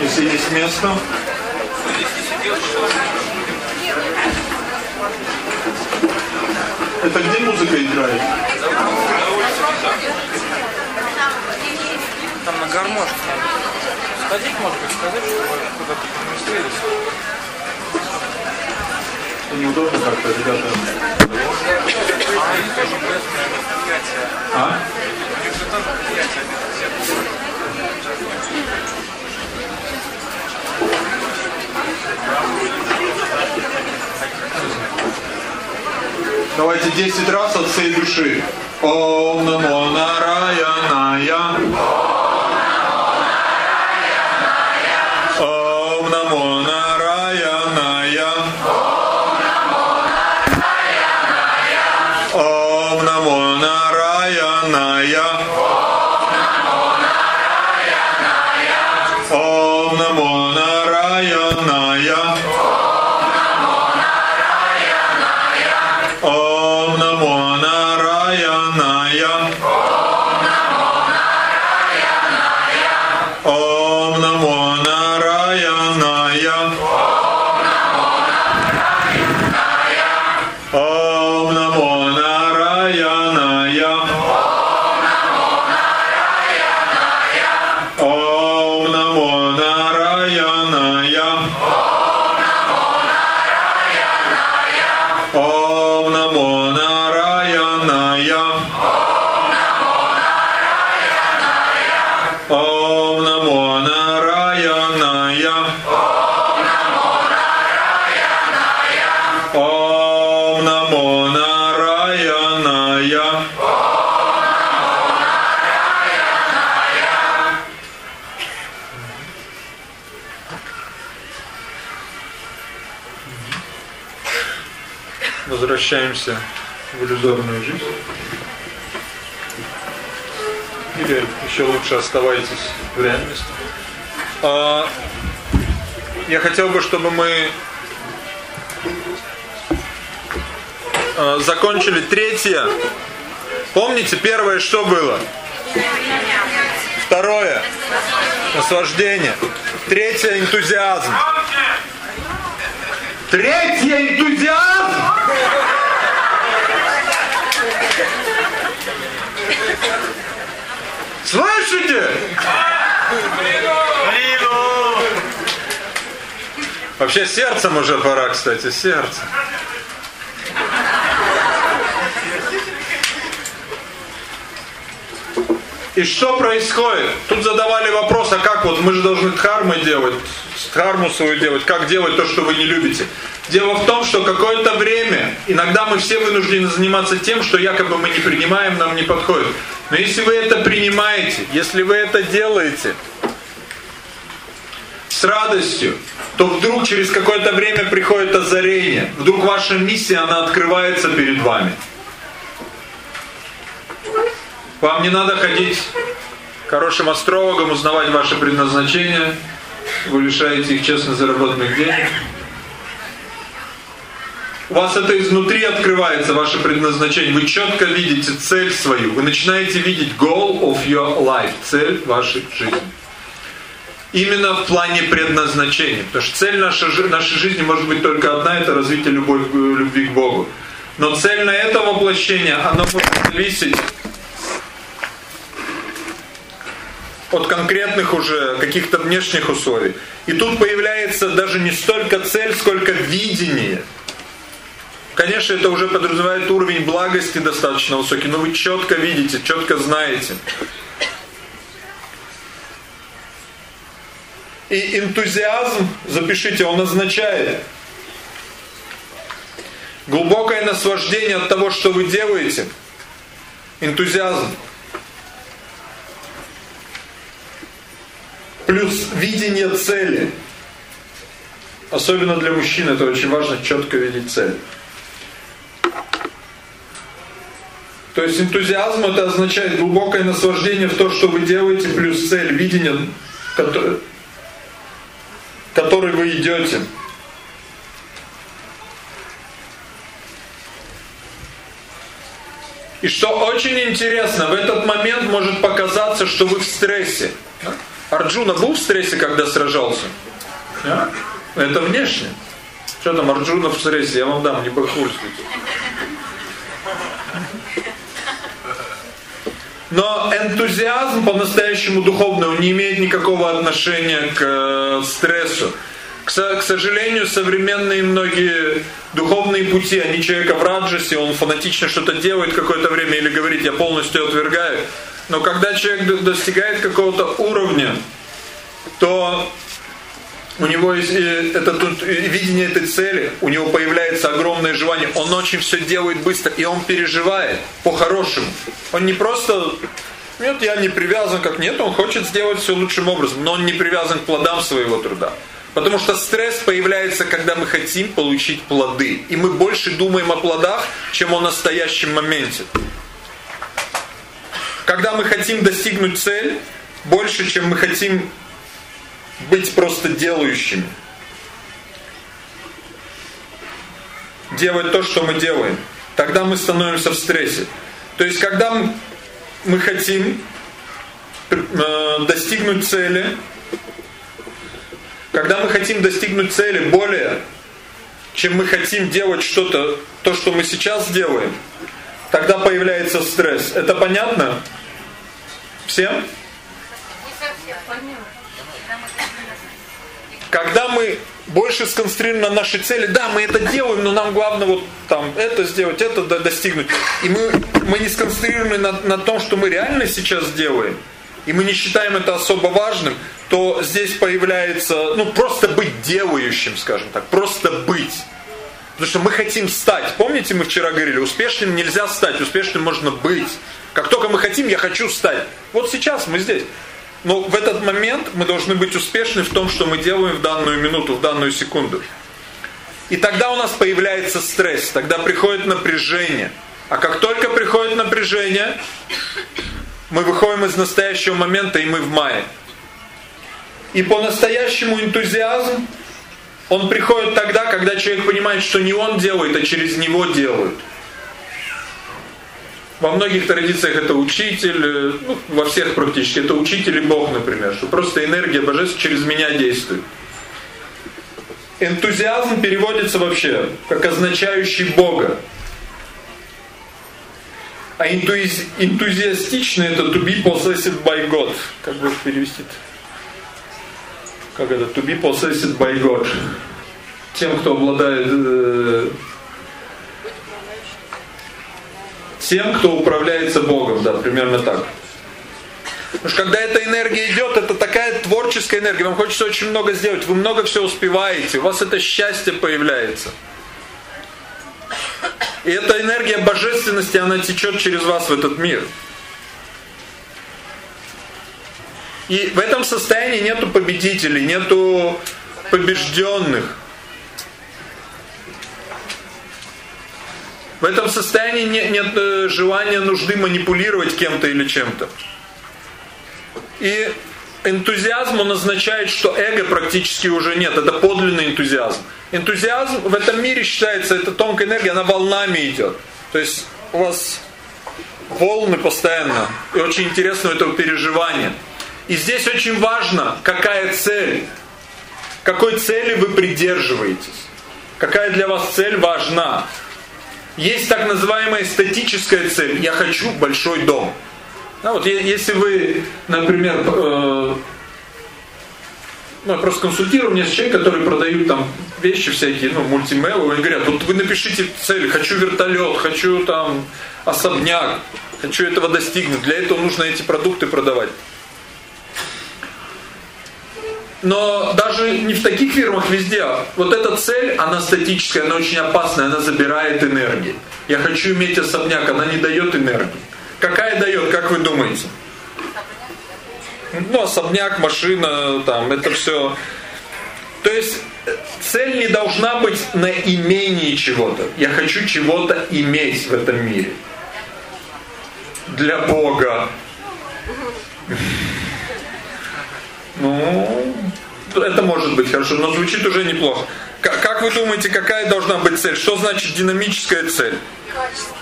Если есть место. Это где музыка играет? Там на гармошке. Сходить, может быть, сказать, что куда-то поместились. Неудобно как-то, ребята. А они тоже. А? У них же тоже. Давайте 10 раз от всей души. Ом намо нараяная. Ом Возвращаемся в иллюзорную жизнь. Или еще лучше оставайтесь в реальности. А, я хотел бы, чтобы мы а, закончили третье. Помните, первое что было? Второе наслаждение. Третье энтузиазм. Третье энтузиазм. Слышите? Вообще сердцем уже пора, кстати, сердце. И что происходит? Тут задавали вопрос, а как вот мы же должны дхармы делать, дхарму свою делать, как делать то, что вы не любите. Дело в том, что какое-то время, иногда мы все вынуждены заниматься тем, что якобы мы не принимаем, нам не подходит. Но если вы это принимаете, если вы это делаете с радостью, то вдруг через какое-то время приходит озарение. Вдруг ваша миссия, она открывается перед вами. Вам не надо ходить хорошим астрологам, узнавать ваше предназначение. Вы лишаете их честно заработанных денег. У вас это изнутри открывается, ваше предназначение. Вы четко видите цель свою. Вы начинаете видеть goal of your life, цель вашей жизни. Именно в плане предназначения. Потому что цель нашей, нашей жизни может быть только одна, это развитие любовь, любви к Богу. Но цель на это воплощение, оно может зависеть от конкретных уже каких-то внешних условий. И тут появляется даже не столько цель, сколько видение. Конечно, это уже подразумевает уровень благости достаточно высокий, но вы четко видите, четко знаете. И энтузиазм, запишите, он означает глубокое наслаждение от того, что вы делаете. Энтузиазм. Плюс видение цели. Особенно для мужчин это очень важно, четко видеть цель. То есть энтузиазм это означает глубокое наслаждение в то, что вы делаете, плюс цель, видение, который, который вы идете. И что очень интересно, в этот момент может показаться, что вы в стрессе. Арджуна был в стрессе, когда сражался? Это внешне. Что там, Арджуна стрессе? Я вам дам, не бахульствуйте. Но энтузиазм по-настоящему духовный, не имеет никакого отношения к э, стрессу. К, к сожалению, современные многие духовные пути, они человека в раджасе, он фанатично что-то делает какое-то время или говорит, я полностью отвергаю. Но когда человек достигает какого-то уровня, то у него есть это тут видение этой цели, у него появляется огромное желание, он очень все делает быстро, и он переживает по-хорошему. Он не просто, нет, я не привязан как нет, он хочет сделать все лучшим образом, но он не привязан к плодам своего труда. Потому что стресс появляется, когда мы хотим получить плоды. И мы больше думаем о плодах, чем о настоящем моменте. Когда мы хотим достигнуть цель, больше, чем мы хотим быть просто делающими. Делать то, что мы делаем. Тогда мы становимся в стрессе. То есть, когда мы хотим э, достигнуть цели, когда мы хотим достигнуть цели более, чем мы хотим делать что-то, то, что мы сейчас делаем, тогда появляется стресс. Это понятно? Всем? Когда мы больше сконцентрированы на нашей цели, да, мы это делаем, но нам главное вот там это сделать, это достигнуть. И мы, мы не сконцентрированы на, на том, что мы реально сейчас делаем, и мы не считаем это особо важным, то здесь появляется, ну, просто быть делающим, скажем так, просто быть. Потому что мы хотим стать. Помните, мы вчера говорили, успешным нельзя стать, успешным можно быть. Как только мы хотим, я хочу стать. Вот сейчас мы здесь. Но в этот момент мы должны быть успешны в том, что мы делаем в данную минуту, в данную секунду. И тогда у нас появляется стресс, тогда приходит напряжение. А как только приходит напряжение, мы выходим из настоящего момента, и мы в мае. И по-настоящему энтузиазм, он приходит тогда, когда человек понимает, что не он делает, а через него делают. Во многих традициях это учитель, э, ну, во всех практически, это учитель и Бог, например, что просто энергия божества через меня действует. Энтузиазм переводится вообще как означающий Бога. А энтузи энтузиастичный это to be possessed by God. Как бы перевести -то? Как это? To be possessed by God. Тем, кто обладает э, тем, кто управляется Богом, да, примерно так. Потому что когда эта энергия идет, это такая творческая энергия, вам хочется очень много сделать, вы много все успеваете, у вас это счастье появляется. И эта энергия божественности, она течет через вас в этот мир. И в этом состоянии нету победителей, нету побежденных. В этом состоянии нет, нет э, желания, нужды манипулировать кем-то или чем-то. И энтузиазм, он означает, что эго практически уже нет. Это подлинный энтузиазм. Энтузиазм в этом мире считается, это тонкая энергия, она волнами идет. То есть у вас волны постоянно. И очень интересно это переживание. И здесь очень важно, какая цель. Какой цели вы придерживаетесь. Какая для вас цель важна. Есть так называемая эстетическая цель. Я хочу большой дом. Да, вот если вы, например, э, ну, я просто консультирую, у меня есть человек, который продают там вещи всякие, ну, мультимейл, они говорят, вот вы напишите цель, хочу вертолет, хочу там особняк, хочу этого достигнуть, для этого нужно эти продукты продавать. Но даже не в таких фирмах везде. Вот эта цель, она статическая, она очень опасная, она забирает энергию. Я хочу иметь особняк, она не дает энергии. Какая дает, как вы думаете? Ну, особняк, машина, там, это все. То есть цель не должна быть на имении чего-то. Я хочу чего-то иметь в этом мире. Для Бога. Ну, это может быть хорошо, но звучит уже неплохо. Как, как вы думаете, какая должна быть цель? Что значит динамическая цель? Качество.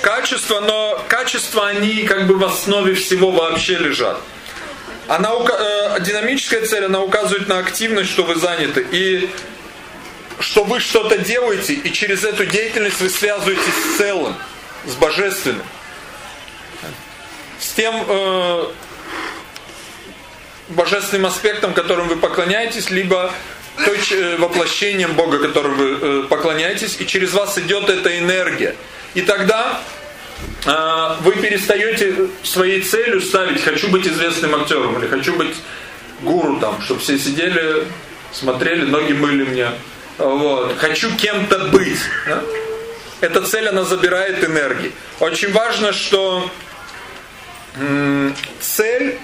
Качество, но качества, они как бы в основе всего вообще лежат. Она, э, динамическая цель, она указывает на активность, что вы заняты. И что вы что-то делаете, и через эту деятельность вы связываетесь с целым, с божественным. С тем э, божественным аспектом, которым вы поклоняетесь, либо э, воплощением Бога, которым вы э, поклоняетесь, и через вас идет эта энергия. И тогда э, вы перестаете своей целью ставить «хочу быть известным актером» или «хочу быть гуру там», чтобы все сидели, смотрели, ноги мыли мне. Вот. Хочу кем-то быть. Да? Эта цель, она забирает энергии. Очень важно, что цель,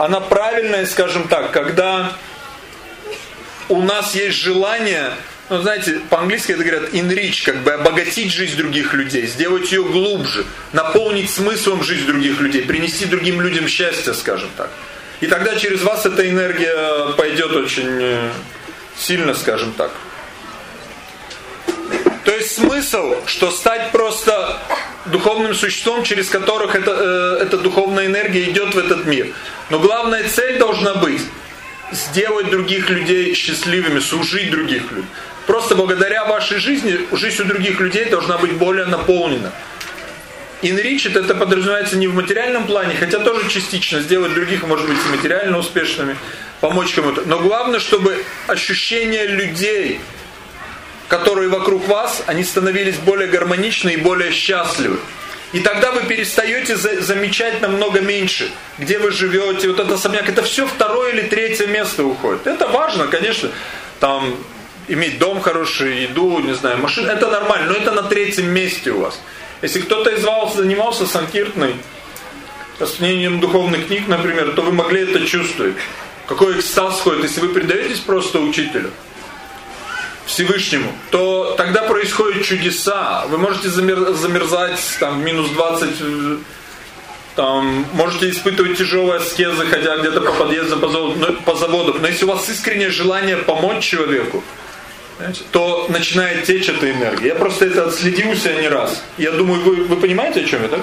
она правильная, скажем так, когда у нас есть желание, ну знаете, по-английски это говорят enrich, как бы обогатить жизнь других людей, сделать ее глубже, наполнить смыслом жизнь других людей, принести другим людям счастье, скажем так. И тогда через вас эта энергия пойдет очень э, сильно, скажем так. То есть смысл, что стать просто духовным существом, через которых эта, э, эта духовная энергия идет в этот мир. Но главная цель должна быть сделать других людей счастливыми, служить других людям. Просто благодаря вашей жизни, жизнь у других людей должна быть более наполнена. Инричит это подразумевается не в материальном плане, хотя тоже частично сделать других, может быть, материально успешными, помочь кому-то. Но главное, чтобы ощущение людей, которые вокруг вас, они становились более гармоничны и более счастливы. И тогда вы перестаете за замечать намного меньше, где вы живете, вот это особняк, это все второе или третье место уходит. Это важно, конечно, там иметь дом хороший, еду, не знаю, машину, это нормально, но это на третьем месте у вас. Если кто-то из вас занимался санкиртной, распространением духовных книг, например, то вы могли это чувствовать. Какой экстаз ходит, если вы предаетесь просто учителю. Всевышнему, то тогда происходят чудеса. Вы можете замер, замерзать там минус 20, э, там, можете испытывать тяжелые аскезы, ходя где-то по подъездам, по заводам. Но если у вас искреннее желание помочь человеку, то начинает течь эта энергия. Я просто это отследил у себя не раз. Я думаю, вы, вы понимаете, о чем я, да?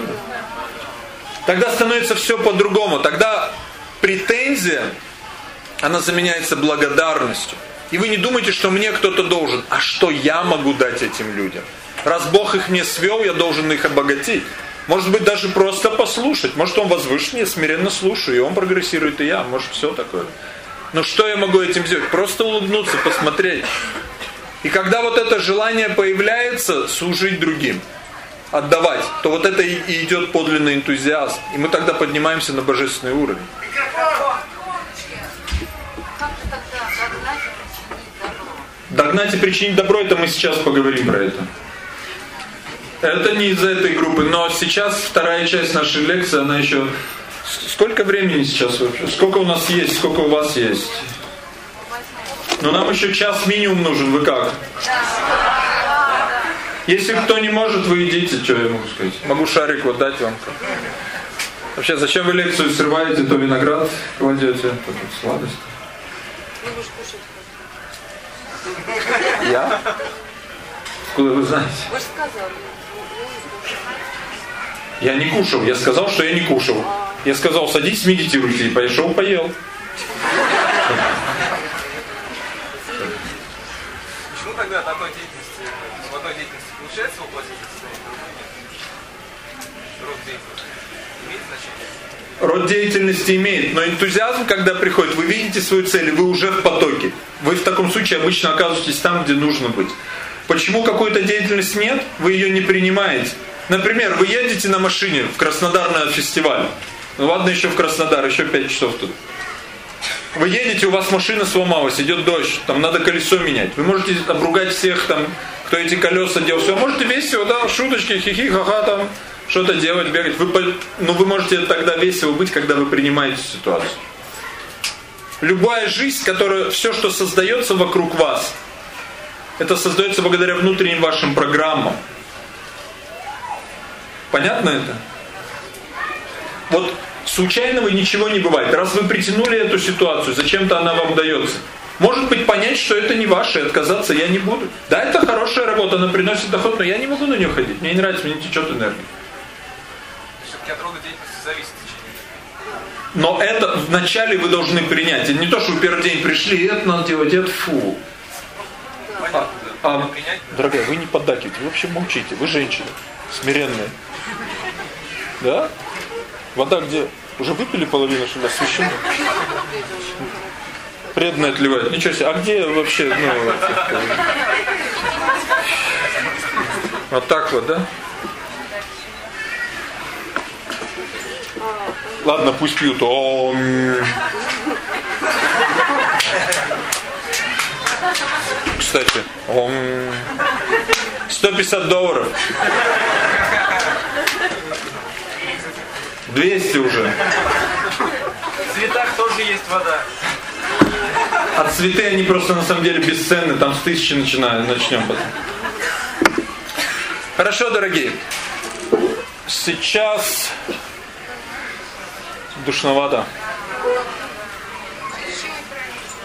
Тогда становится все по-другому. Тогда претензия, она заменяется благодарностью. И вы не думаете, что мне кто-то должен, а что я могу дать этим людям? Раз Бог их мне свел, я должен их обогатить. Может быть, даже просто послушать. Может, он возвышен, я смиренно слушаю, и он прогрессирует, и я. Может, все такое. Но что я могу этим сделать? Просто улыбнуться, посмотреть. И когда вот это желание появляется, служить другим, отдавать, то вот это и идет подлинный энтузиазм. И мы тогда поднимаемся на божественный уровень. Догнать и причинить добро, это мы сейчас поговорим про это. Это не из этой группы, но сейчас вторая часть нашей лекции, она еще... Сколько времени сейчас вообще? Сколько у нас есть, сколько у вас есть? Но нам еще час минимум нужен, вы как? Если кто не может, вы идите, что я могу сказать. Могу шарик вот дать вам. Вообще, зачем вы лекцию срываете, то виноград кладете, то сладость. Я? Откуда вы знаете? Вы же сказали. Я не кушал. Я сказал, что я не кушал. Я сказал, садись, медитируйте. И пошел, поел. Почему тогда такой Род деятельности имеет, но энтузиазм, когда приходит, вы видите свою цель, вы уже в потоке. Вы в таком случае обычно оказываетесь там, где нужно быть. Почему какой-то деятельности нет? Вы ее не принимаете. Например, вы едете на машине в Краснодар на фестиваль. Ну ладно, еще в Краснодар, еще 5 часов тут. Вы едете, у вас машина сломалась, идет дождь, там надо колесо менять. Вы можете обругать всех там, кто эти колеса делал. Все, можете весело, да, шуточки, хихи, ха-ха там, что-то делать, бегать. Вы, ну вы можете тогда весело быть, когда вы принимаете ситуацию. Любая жизнь, которая, все, что создается вокруг вас, это создается благодаря внутренним вашим программам. Понятно это? Вот случайного ничего не бывает. Раз вы притянули эту ситуацию, зачем-то она вам дается. Может быть понять, что это не ваше, отказаться я не буду. Да, это хорошая работа, она приносит доход, но я не могу на нее ходить. Мне не нравится, мне не течет энергия. Все-таки от рода деятельности зависит Но это вначале вы должны принять. Не то, что вы первый день пришли, это надо делать, это фу. А, а, дорогая, вы не поддакивайте, вы вообще молчите, вы женщина, смиренная. Да? Вода где? Уже выпили половину, что ли, освещена? Преданно отливает. Ничего себе. А где вообще, ну... Вот так вот, да? Ладно, пусть пьют. О, Кстати, о, 150 долларов. 200 уже. В цветах тоже есть вода. А цветы, они просто на самом деле бесценны. Там с тысячи начинаем, начнем потом. Хорошо, дорогие. Сейчас душновато.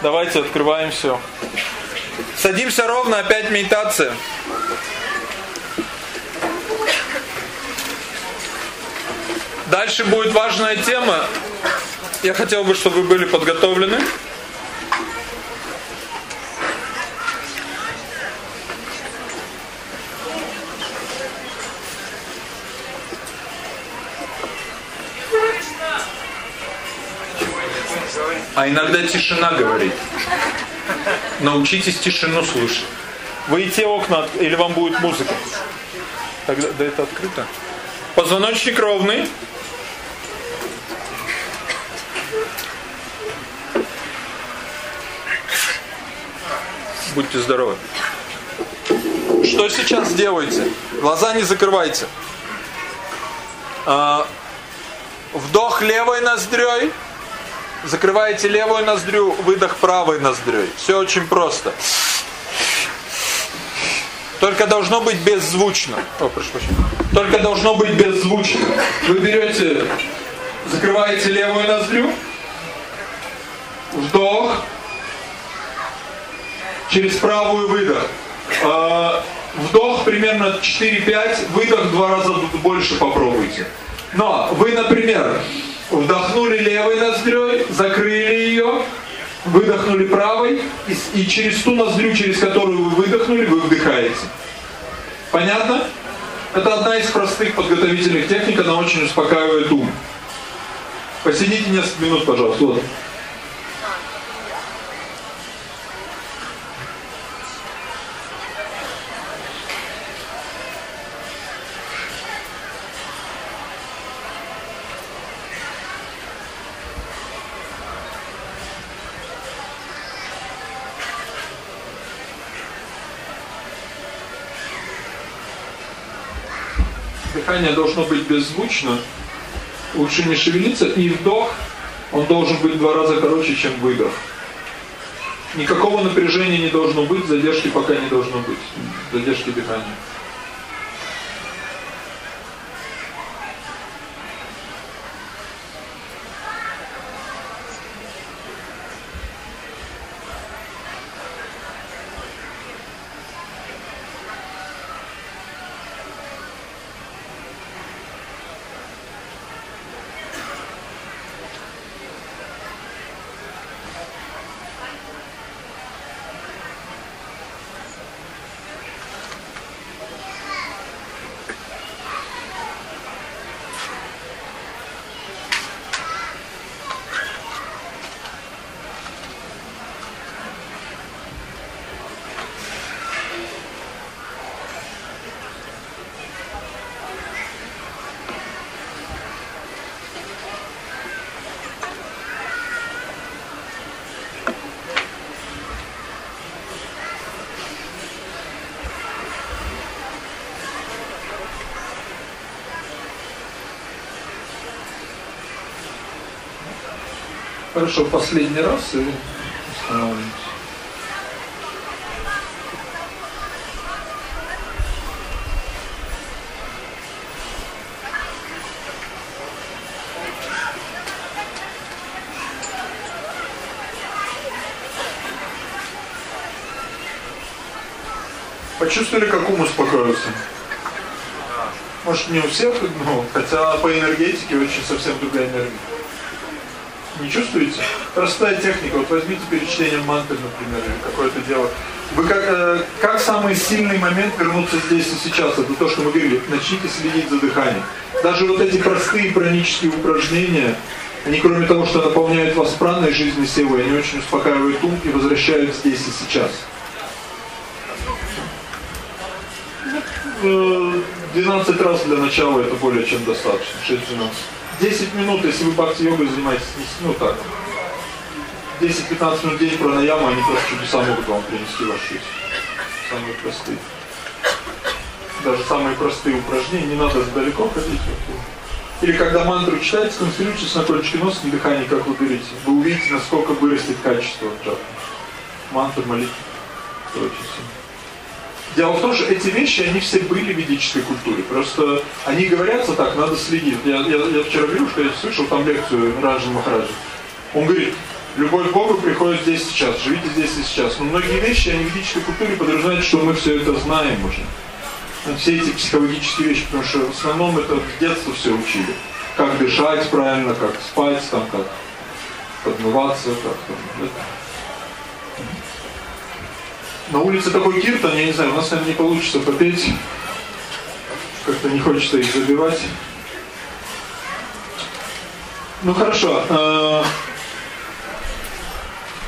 Давайте открываем все. Садимся ровно, опять медитация. Дальше будет важная тема. Я хотел бы, чтобы вы были подготовлены. А иногда тишина говорит. Научитесь тишину слушать. Вы и окна, или вам будет музыка? Тогда да это открыто. Позвоночник ровный. Будьте здоровы. Что сейчас делаете? Глаза не закрывайте. А, вдох левой ноздрёй. Закрываете левую ноздрю, выдох правой ноздрёй. Все очень просто. Только должно быть беззвучно. О, прошу прощения. Только должно быть беззвучно. Вы берете, закрываете левую ноздрю. Вдох. Через правую выдох. А, вдох примерно 4-5, выдох два раза больше попробуйте. Но вы, например, Вдохнули левой ноздрёй, закрыли ее, выдохнули правой, и, и через ту ноздрю, через которую вы выдохнули, вы вдыхаете. Понятно? Это одна из простых подготовительных техник, она очень успокаивает ум. Посидите несколько минут, пожалуйста. Вот. Дыхание должно быть беззвучно, лучше не шевелиться, и вдох, он должен быть в два раза короче, чем выдох. Никакого напряжения не должно быть, задержки пока не должно быть, задержки дыхания. Хорошо, последний раз и останавливаемся. Почувствовали, как ум успокоился? Может не у всех, но хотя по энергетике очень совсем другая энергия. Не чувствуете? Простая техника. Вот возьмите перед чтением мантры, например, или какое-то дело. Вы как, э, как самый сильный момент вернуться здесь и сейчас? Это то, что мы говорили. Начните следить за дыханием. Даже вот эти простые пранические упражнения, они кроме того, что наполняют вас праной жизни силой, они очень успокаивают ум и возвращают здесь и сейчас. 12 э, раз для начала это более чем достаточно, 6-12. 10 минут, если вы бхакти-йогой занимаетесь, ну так, 10-15 минут в день пранаяма, они просто чудеса могут вам принести в вашу жизнь. Самые простые. Даже самые простые упражнения, не надо далеко ходить. Или когда мантру читаете, сконцентрируйтесь на кончике носа, на как вы берете. Вы увидите, насколько вырастет качество джапа. Мантры, молитвы. Это очень сильно. Дело в том, что эти вещи, они все были в ведической культуре. Просто они говорятся так, надо следить. Я, я, я вчера говорил, что я слышал там лекцию Раджа Махараджа. Он говорит, любовь к Богу приходит здесь сейчас, живите здесь и сейчас. Но многие вещи, они в ведической культуре подразумевают, что мы все это знаем уже. Все эти психологические вещи, потому что в основном это с детства все учили. Как дышать правильно, как спать, там, как подмываться, как там. Это на улице такой киртон, я не знаю, у нас, наверное, не получится попеть. Как-то не хочется их забивать. Ну хорошо. Э,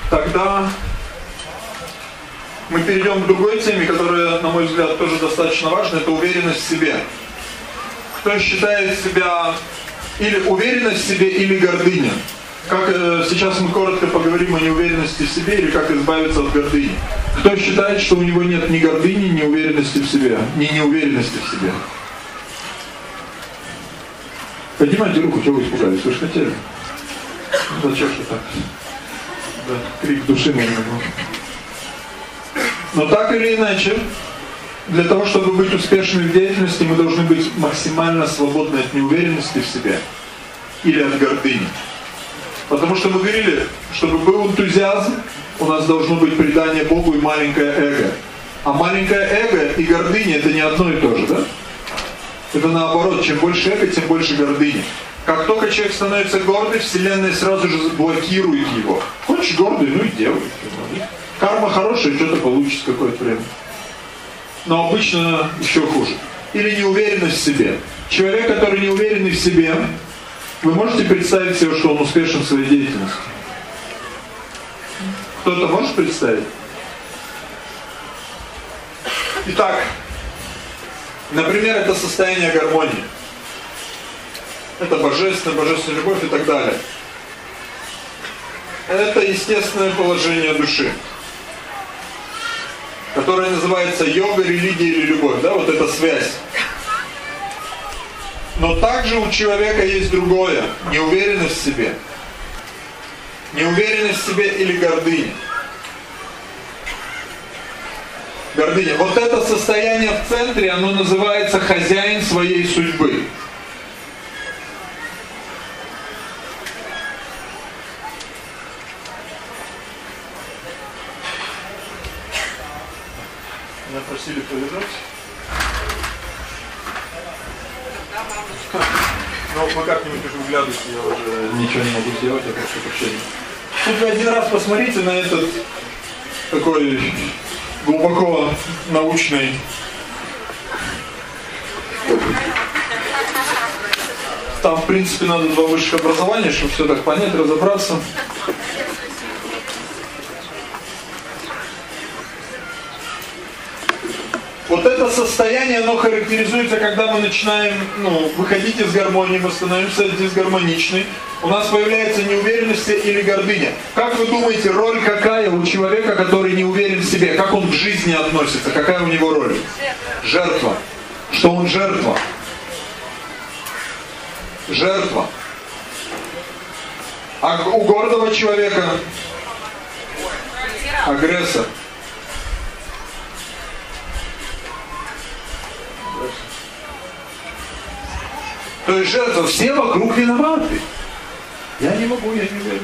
тогда мы перейдем к другой теме, которая, на мой взгляд, тоже достаточно важна. Это уверенность в себе. Кто считает себя или уверенность в себе, или гордыня. Как э, сейчас мы коротко поговорим о неуверенности в себе или как избавиться от гордыни. Кто считает, что у него нет ни гордыни, ни уверенности в себе, ни неуверенности в себе? Поднимайте руку, чего вы испугались? Вы же хотели. Зачем что так? Да, крик души, наверное. Но так или иначе, для того, чтобы быть успешными в деятельности, мы должны быть максимально свободны от неуверенности в себе или от гордыни. Потому что мы говорили, чтобы был энтузиазм, у нас должно быть предание Богу и маленькое эго. А маленькое эго и гордыня это не одно и то же, да? Это наоборот, чем больше эго, тем больше гордыни. Как только человек становится гордый, Вселенная сразу же блокирует его. Хочешь гордый, ну и делай. Карма хорошая, что-то получится какое-то время. Но обычно еще хуже. Или неуверенность в себе. Человек, который не уверенный в себе, вы можете представить себе, что он успешен в своей деятельности? Кто-то может представить? Итак, например, это состояние гармонии. Это божественная, божественная любовь и так далее. Это естественное положение души, которое называется йога, религия или любовь. Да, вот эта связь. Но также у человека есть другое, неуверенность в себе. Неуверенность в себе или гордыня. Гордыня. Вот это состояние в центре, оно называется хозяин своей судьбы. Вы как-нибудь уже выглядываете, я уже ничего не могу сделать, я прошу прощения. Тут вы один раз посмотрите на этот такой глубоко научный там, в принципе, надо два высших образования, чтобы все так понять, разобраться. Вот это состояние, оно характеризуется, когда мы начинаем ну, выходить из гармонии, мы становимся дисгармоничны, у нас появляется неуверенность или гордыня. Как вы думаете, роль какая у человека, который не уверен в себе? Как он к жизни относится? Какая у него роль? Жертва. Что он жертва? Жертва. А у гордого человека агрессор. То есть жертва, все вокруг виноваты. Я не могу, я не верю.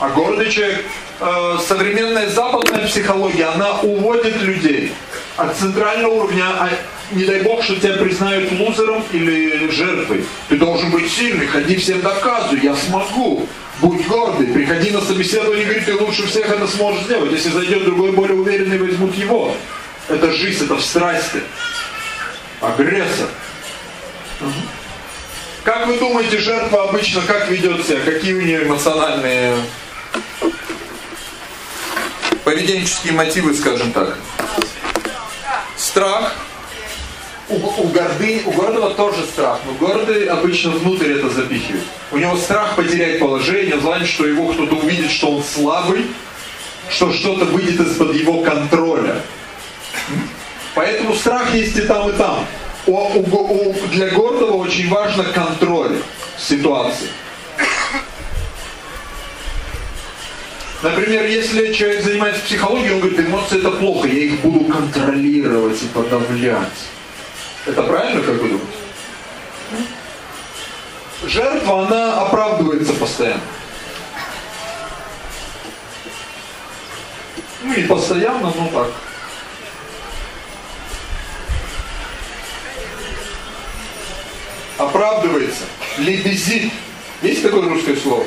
А гордый человек, э, современная западная психология, она уводит людей от центрального уровня, а не дай бог, что тебя признают лузером или жертвой. Ты должен быть сильный, ходи всем доказывай, я смогу. Будь гордый, приходи на собеседование и говори, ты лучше всех это сможешь сделать. Если зайдет другой более уверенный, возьмут его. Это жизнь, это в страсти. Агрессор. Как вы думаете, жертва обычно как ведет себя? Какие у нее эмоциональные поведенческие мотивы, скажем так? Страх. У, у, горды, у гордого тоже страх, но гордый обычно внутрь это запихивает. У него страх потерять положение, знает, что его кто-то увидит, что он слабый, что что-то выйдет из-под его контроля. Поэтому страх есть и там, и там. Для гордого очень важно контроль ситуации. Например, если человек занимается психологией, он говорит, эмоции это плохо, я их буду контролировать и подавлять. Это правильно, как вы думаете? Жертва, она оправдывается постоянно. Ну, не постоянно, но так. Оправдывается. Лебезит. Есть такое русское слово?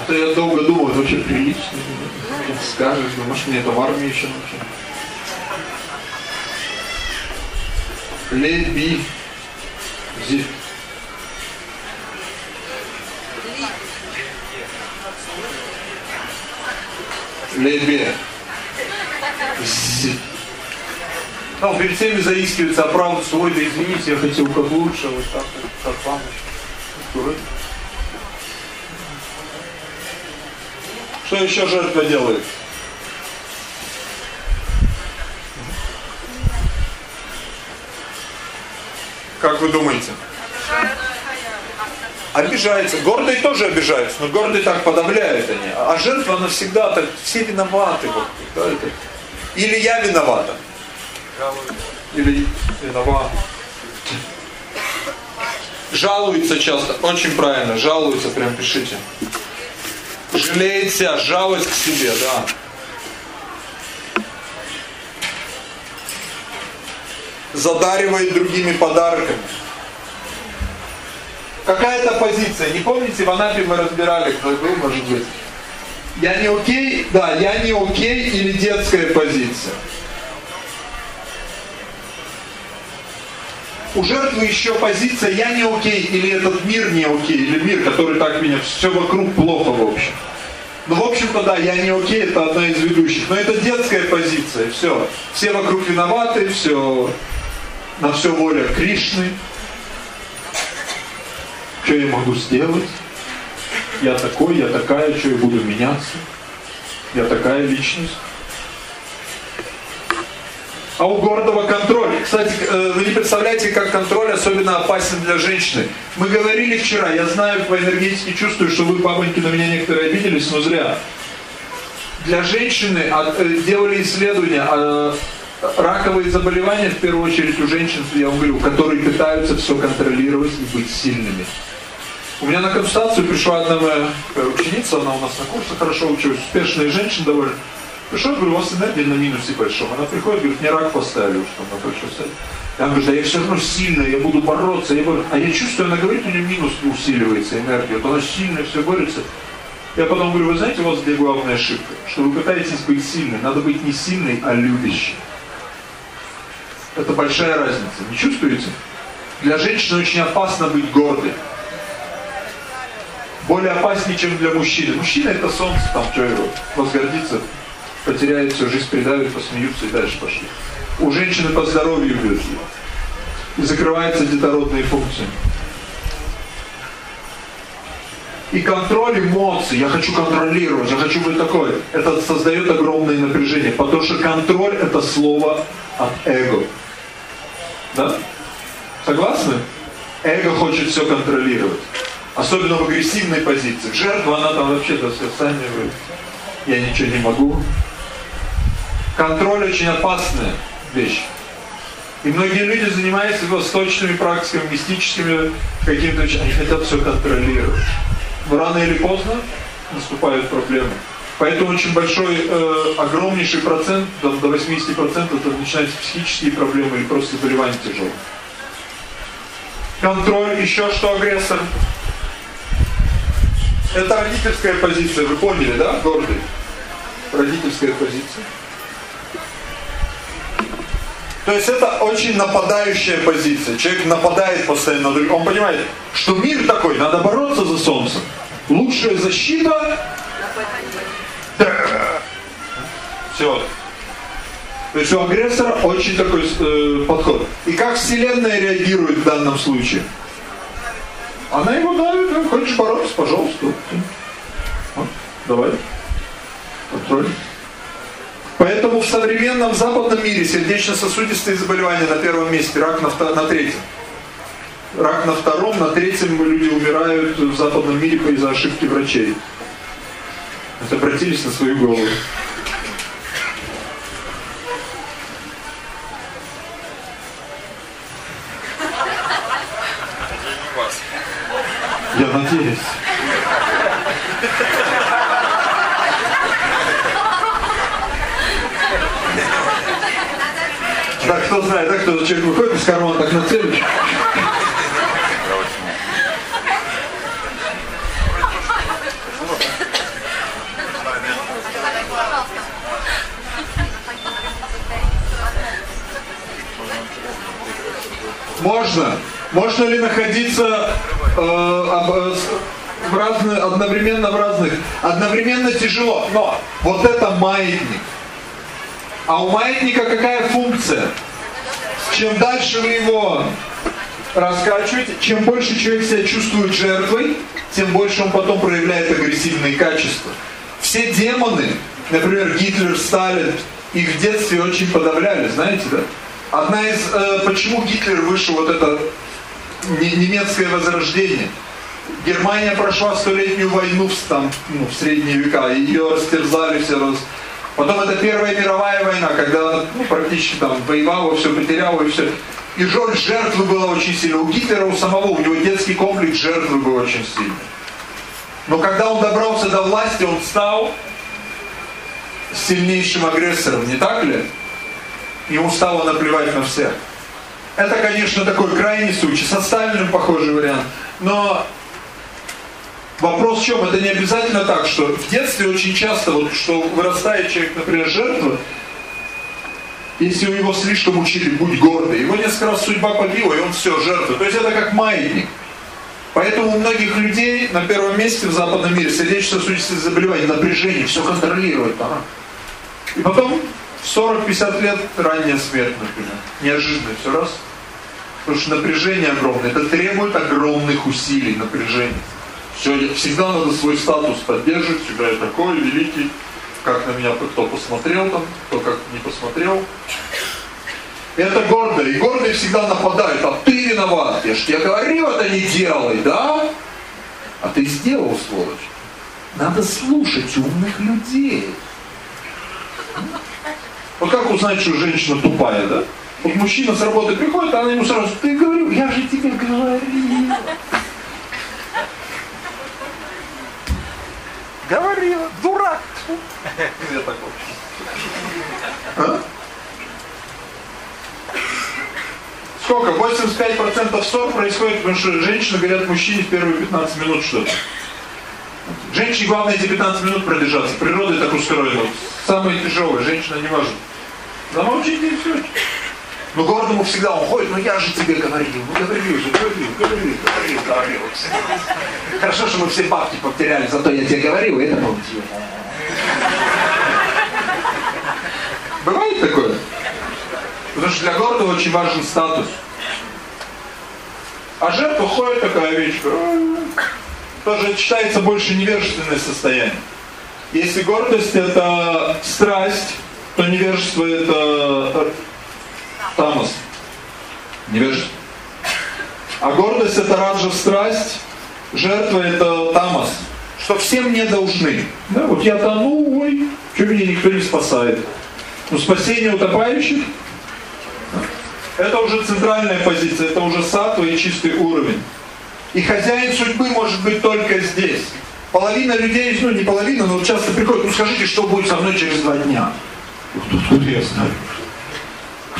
А то я долго думал, это вообще прилично. Скажешь, ну, может мне это в армии еще научили. Леби. Зит. Ну, перед всеми заискивается, оправдывается, ой, да извините, я хотел как лучше, вот так, как вам. Что еще жертва делает? Как вы думаете? Обижается. Гордые тоже обижаются, но гордые так подавляют они. А жертва, она всегда так, все виноваты. Вот, да. Или я виновата. Или виноват. Жалуется часто, очень правильно, жалуется, прям пишите. Жалеет себя, жалость к себе, да. Задаривает другими подарками. Какая-то позиция. Не помните, в Анапе мы разбирали, кто был, может быть. Я не окей, да, я не окей или детская позиция. У жертвы еще позиция «я не окей» или «этот мир не окей», или «мир, который так меня, все вокруг плохо в общем». Ну, в общем-то, да, «я не окей» это одна из ведущих. Но это детская позиция, все. Все вокруг виноваты, все, на все воля Кришны. Что я могу сделать? Я такой, я такая, что я буду меняться? Я такая личность. А у гордого контроль. Кстати, э, вы не представляете, как контроль особенно опасен для женщины. Мы говорили вчера, я знаю по энергетике, чувствую, что вы, бабоньки, на меня некоторые обиделись, но зря. Для женщины э, делали исследования, э, раковые заболевания, в первую очередь у женщин, я вам говорю, которые пытаются все контролировать и быть сильными. У меня на консультацию пришла одна моя ученица, она у нас на курсе хорошо училась, успешная женщина довольно. Пришел, говорю, у вас энергия на минусе большом. Она приходит, говорит, мне рак поставили, что на точно стадии. Я говорю, да я все равно сильная, я буду бороться. Я буду... А я чувствую, она говорит, у нее минус усиливается энергия. Вот она сильная, все борется. Я потом говорю, вы знаете, у вас где главная ошибка? Что вы пытаетесь быть сильной. Надо быть не сильной, а любящей. Это большая разница. Не чувствуете? Для женщины очень опасно быть гордой. Более опаснее, чем для мужчины. Мужчина это солнце, там что его, возгордиться потеряет всю жизнь, придавит, посмеются и дальше пошли. У женщины по здоровью бьет И закрываются детородные функции. И контроль эмоций, я хочу контролировать, я хочу быть такой, это создает огромное напряжение, потому что контроль это слово от эго. Да? Согласны? Эго хочет все контролировать. Особенно в агрессивной позиции. Жертва, она там вообще-то все сами вы. Я ничего не могу. Контроль очень опасная вещь. И многие люди, занимаются восточными практиками, мистическими какими-то вещами, они хотят все контролировать. Но рано или поздно наступают проблемы. Поэтому очень большой, э, огромнейший процент, до, до 80% это начинаются психические проблемы или просто заболевания тяжелые. Контроль, еще что агрессор. Это родительская позиция, вы поняли, да, гордый? Родительская позиция. То есть это очень нападающая позиция. Человек нападает постоянно на других. Он понимает, что мир такой, надо бороться за солнце. Лучшая защита... Все. То есть у агрессора очень такой э, подход. И как Вселенная реагирует в данном случае? Она его давит, хочешь бороться, пожалуйста. Вот, давай. Контроль. Поэтому в современном западном мире сердечно-сосудистые заболевания на первом месте, рак на, на третьем. Рак на втором, на третьем люди умирают в западном мире из-за ошибки врачей. Это обратились на свою голову. Я надеюсь. Да, кто знает, да, кто человек выходит из кармана так на цель. Можно. Можно ли находиться э, э в разные, одновременно в разных? Одновременно тяжело, но вот это маятник. А у маятника какая функция? Чем дальше вы его раскачиваете, чем больше человек себя чувствует жертвой, тем больше он потом проявляет агрессивные качества. Все демоны, например, Гитлер, Сталин, их в детстве очень подавляли, знаете, да? Одна из, э, почему Гитлер вышел вот это немецкое возрождение. Германия прошла столетнюю войну в, там, ну, в средние века, ее растерзали все раз. Потом это Первая мировая война, когда она ну, практически там воевала, все потеряла и все. И роль жертвы была очень сильная. У Гитлера, у самого, у него детский комплекс жертвы был очень сильный. Но когда он добрался до власти, он стал сильнейшим агрессором, не так ли? Ему стало наплевать на всех. Это, конечно, такой крайний случай. Со Сталиным похожий вариант. Но вопрос в чем? Это не обязательно так, что в детстве очень часто, вот, что вырастает человек, например, жертва, если у него слишком учили «будь гордый», его несколько раз судьба побила, и он все, жертва. То есть это как маятник. Поэтому у многих людей на первом месте в западном мире сердечно-сосудистые заболевания, напряжение, все контролирует. Ага. И потом в 40-50 лет ранняя смерть, например. Неожиданно все раз. Потому что напряжение огромное. Это требует огромных усилий, напряжения. Все, всегда надо свой статус поддерживать, всегда я такой великий, как на меня кто посмотрел там, кто как не посмотрел. Это гордо. И гордые всегда нападают, а ты виноват. Я же тебе говорил, это не делай, да? А ты сделал, сволочь. Надо слушать умных людей. Вот как узнать, что женщина тупая, да? Вот мужчина с работы приходит, а она ему сразу, ты говорю, я же тебе говорил. Говорила, дурак. А? Сколько? 85% ссор происходит, потому что женщины говорят мужчине в первые 15 минут что-то. Женщине главное эти 15 минут продержаться. Природа так устроена. Самое тяжелое. Женщина не важна. Замолчите и все. Но гордому всегда он ходит, ну я же тебе говорил, ну говорил же, говорил, говорил, говорил, говорил. Хорошо, что мы все бабки потеряли, зато я тебе говорил, и это получилось. Бывает такое? Потому что для города очень важен статус. А жертва ходит такая вещь, тоже считается больше невежественное состояние. Если гордость это страсть, то невежество это тамас. Невежество. А гордость это раджа страсть, жертва это тамас. Что всем не должны. Да, вот я тону, ой, что меня никто не спасает. Ну, спасение утопающих, это уже центральная позиция, это уже сатва и чистый уровень. И хозяин судьбы может быть только здесь. Половина людей, ну не половина, но часто приходят, ну скажите, что будет со мной через два дня? Откуда я знаю?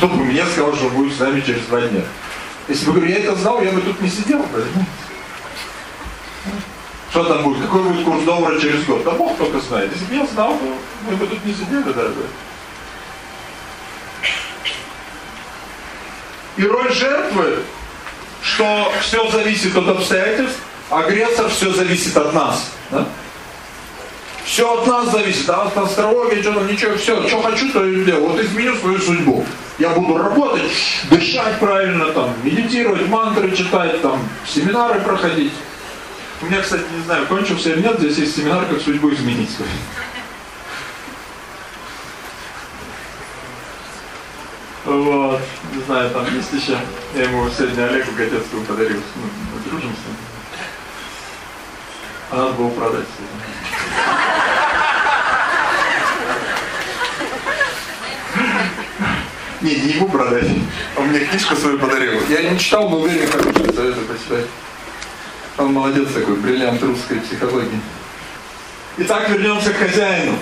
Кто бы мне сказал, что будет с нами через два дня? Если бы я это знал, я бы тут не сидел. Понимаете? Что там будет? Какой будет курс доллара через год? Да Бог только знает. Если бы я знал, то мы бы тут не сидели, дорогой. И роль жертвы, что все зависит от обстоятельств, агрессор все зависит от нас. Да? Все от нас зависит, а от астрологии, что там, ничего, все, что хочу, то и делаю. Вот изменю свою судьбу. Я буду работать, дышать правильно, там, медитировать, мантры читать, там, семинары проходить. У меня, кстати, не знаю, кончился или нет, здесь есть семинар, как судьбу изменить. Вот, не знаю, там есть еще. Я ему сегодня Олегу Готецкому подарил. Ну, мы дружим с ним. А надо было продать Не, не ему продать. Он мне книжку свою подарил. Я не читал, но уверен, хочу советую почитать. Он молодец такой, бриллиант русской психологии. Итак, вернемся к хозяину.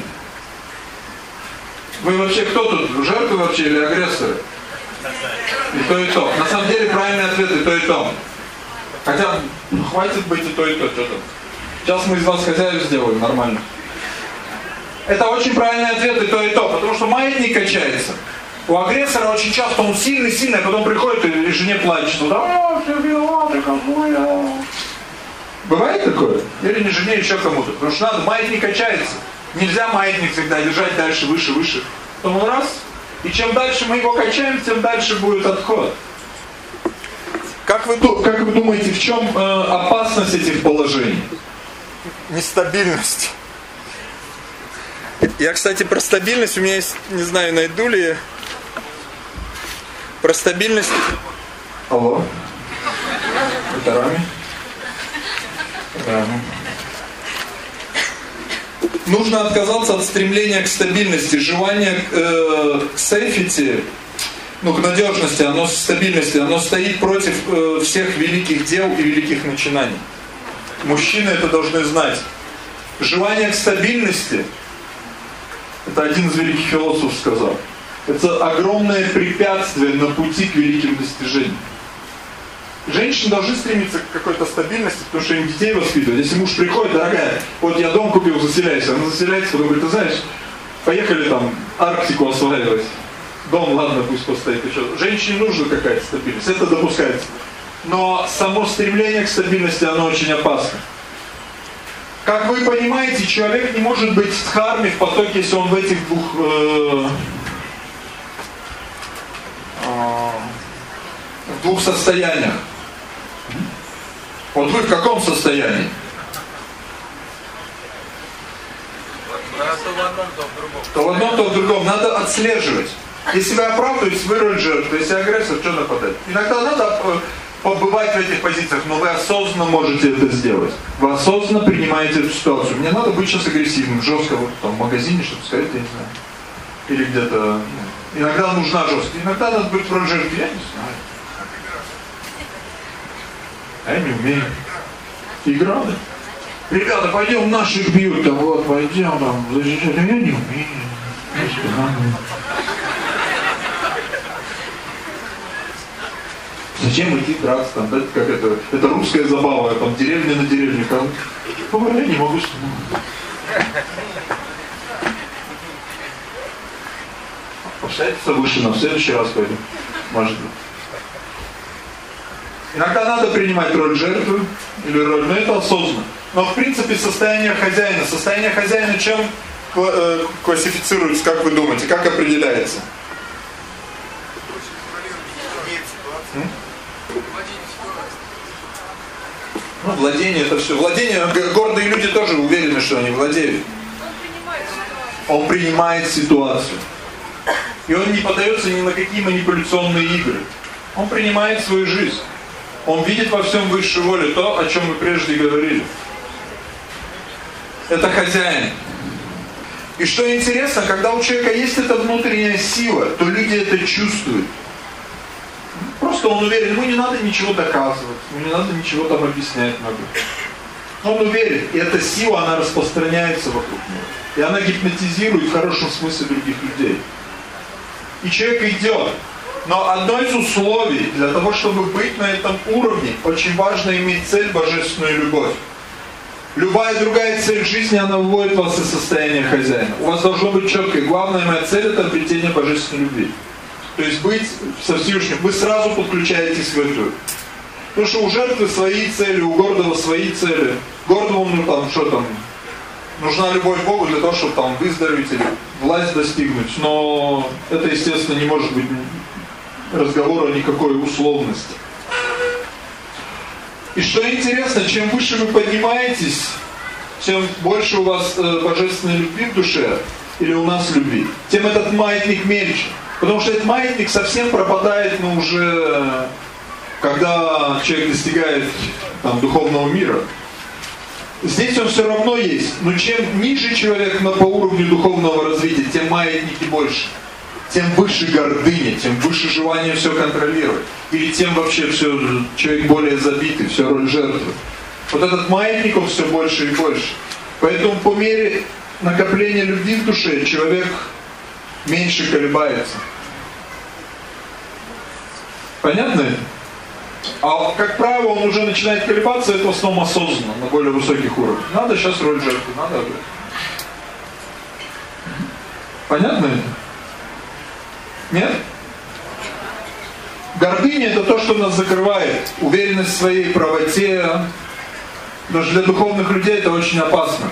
Вы вообще кто тут? Жертвы вообще или агрессоры? И то, и то. На самом деле правильный ответ и то, и то. Хотя, ну, хватит быть и то, и то, что там. Сейчас мы из вас хозяев сделаем, нормально. Это очень правильный ответ и то, и то, потому что маятник качается. У агрессора очень часто он сильный-сильный, а потом приходит и жене плачет. Да, все виноваты, какой я. Бывает такое? Или не жене, еще кому-то. Потому что надо, маятник качается. Нельзя маятник всегда держать дальше, выше, выше. Потом он раз, и чем дальше мы его качаем, тем дальше будет отход. Как вы, как вы думаете, в чем э, опасность этих положений? Нестабильность. Я, кстати, про стабильность, у меня есть, не знаю, найду ли про стабильность. Алло. Это Рами? Рами нужно отказаться от стремления к стабильности, желание э, к сейфити, ну, к надежности, оно стабильности, оно стоит против э, всех великих дел и великих начинаний. Мужчины это должны знать. Желание к стабильности, это один из великих философов сказал, это огромное препятствие на пути к великим достижениям. Женщины должны стремиться к какой-то стабильности, потому что им детей воспитывают. Если муж приходит, дорогая, вот я дом купил, заселяйся. Она заселяется, потом говорит, ты знаешь, поехали там Арктику осваивать. Дом, ладно, пусть постоит еще. Женщине нужна какая-то стабильность, это допускается. Но само стремление к стабильности, оно очень опасно. Как вы понимаете, человек не может быть в дхарме в потоке, если он в этих двух... Э, в двух состояниях. Вот вы в каком состоянии? То в одном, то в другом. Надо отслеживать. Если вы оправдываетесь, вы роль жертвы. Если агрессор, что нападать? Иногда надо э, побывать в этих позициях, но вы осознанно можете это сделать. Вы осознанно принимаете эту ситуацию. Мне надо быть сейчас агрессивным, жестко, вот там в магазине что-то сказать, я не знаю. Или где-то... Ну, иногда нужна жесткость, иногда надо быть жертвы, я не знаю. А я не умею. Играли. Ребята, пойдем наших бьют, там вот, пойдем там защищать. Я не умею. Зачем идти драться там, да, как это, это русская забава, там деревня на деревне, как, я не могу, что Обстоятельства выше, но в следующий раз пойдем, может быть. Иногда надо принимать роль жертвы или роль, но это осознанно. Но в принципе состояние хозяина. Состояние хозяина чем э, классифицируется, как вы думаете, как определяется? Ну, владение это все. Владение, гордые люди тоже уверены, что они владеют. Он принимает ситуацию. И он не поддается ни на какие манипуляционные игры. Он принимает свою жизнь. Он видит во всем высшую волю, то, о чем мы прежде говорили. Это хозяин. И что интересно, когда у человека есть эта внутренняя сила, то люди это чувствуют. Просто он уверен, ему не надо ничего доказывать, ему не надо ничего там объяснять много. Он уверен, и эта сила, она распространяется вокруг него. И она гипнотизирует в хорошем смысле других людей. И человек идет. Но одно из условий для того, чтобы быть на этом уровне, очень важно иметь цель божественную любовь. Любая другая цель жизни, она выводит вас из состояния хозяина. У вас должно быть четкое. Главная моя цель – это обретение божественной любви. То есть быть со Всевышним. Вы сразу подключаетесь в эту. Потому что у жертвы свои цели, у гордого свои цели. Гордому, ну там, что там, нужна любовь к Богу для того, чтобы там выздороветь или власть достигнуть. Но это, естественно, не может быть разговора никакой условности. И что интересно, чем выше вы поднимаетесь, тем больше у вас э, божественной любви в душе, или у нас любви, тем этот маятник меньше. Потому что этот маятник совсем пропадает, ну, уже, когда человек достигает там, духовного мира. Здесь он все равно есть, но чем ниже человек на, по уровню духовного развития, тем маятники больше тем выше гордыня, тем выше желание все контролировать. Или тем вообще все, человек более забитый, все роль жертвы. Вот этот маятник, он все больше и больше. Поэтому по мере накопления любви в душе человек меньше колебается. Понятно это? А как правило, он уже начинает колебаться, это в основном осознанно, на более высоких уровнях. Надо сейчас роль жертвы, надо. Понятно это? Нет? Гордыня это то, что нас закрывает. Уверенность в своей правоте. Даже для духовных людей это очень опасно.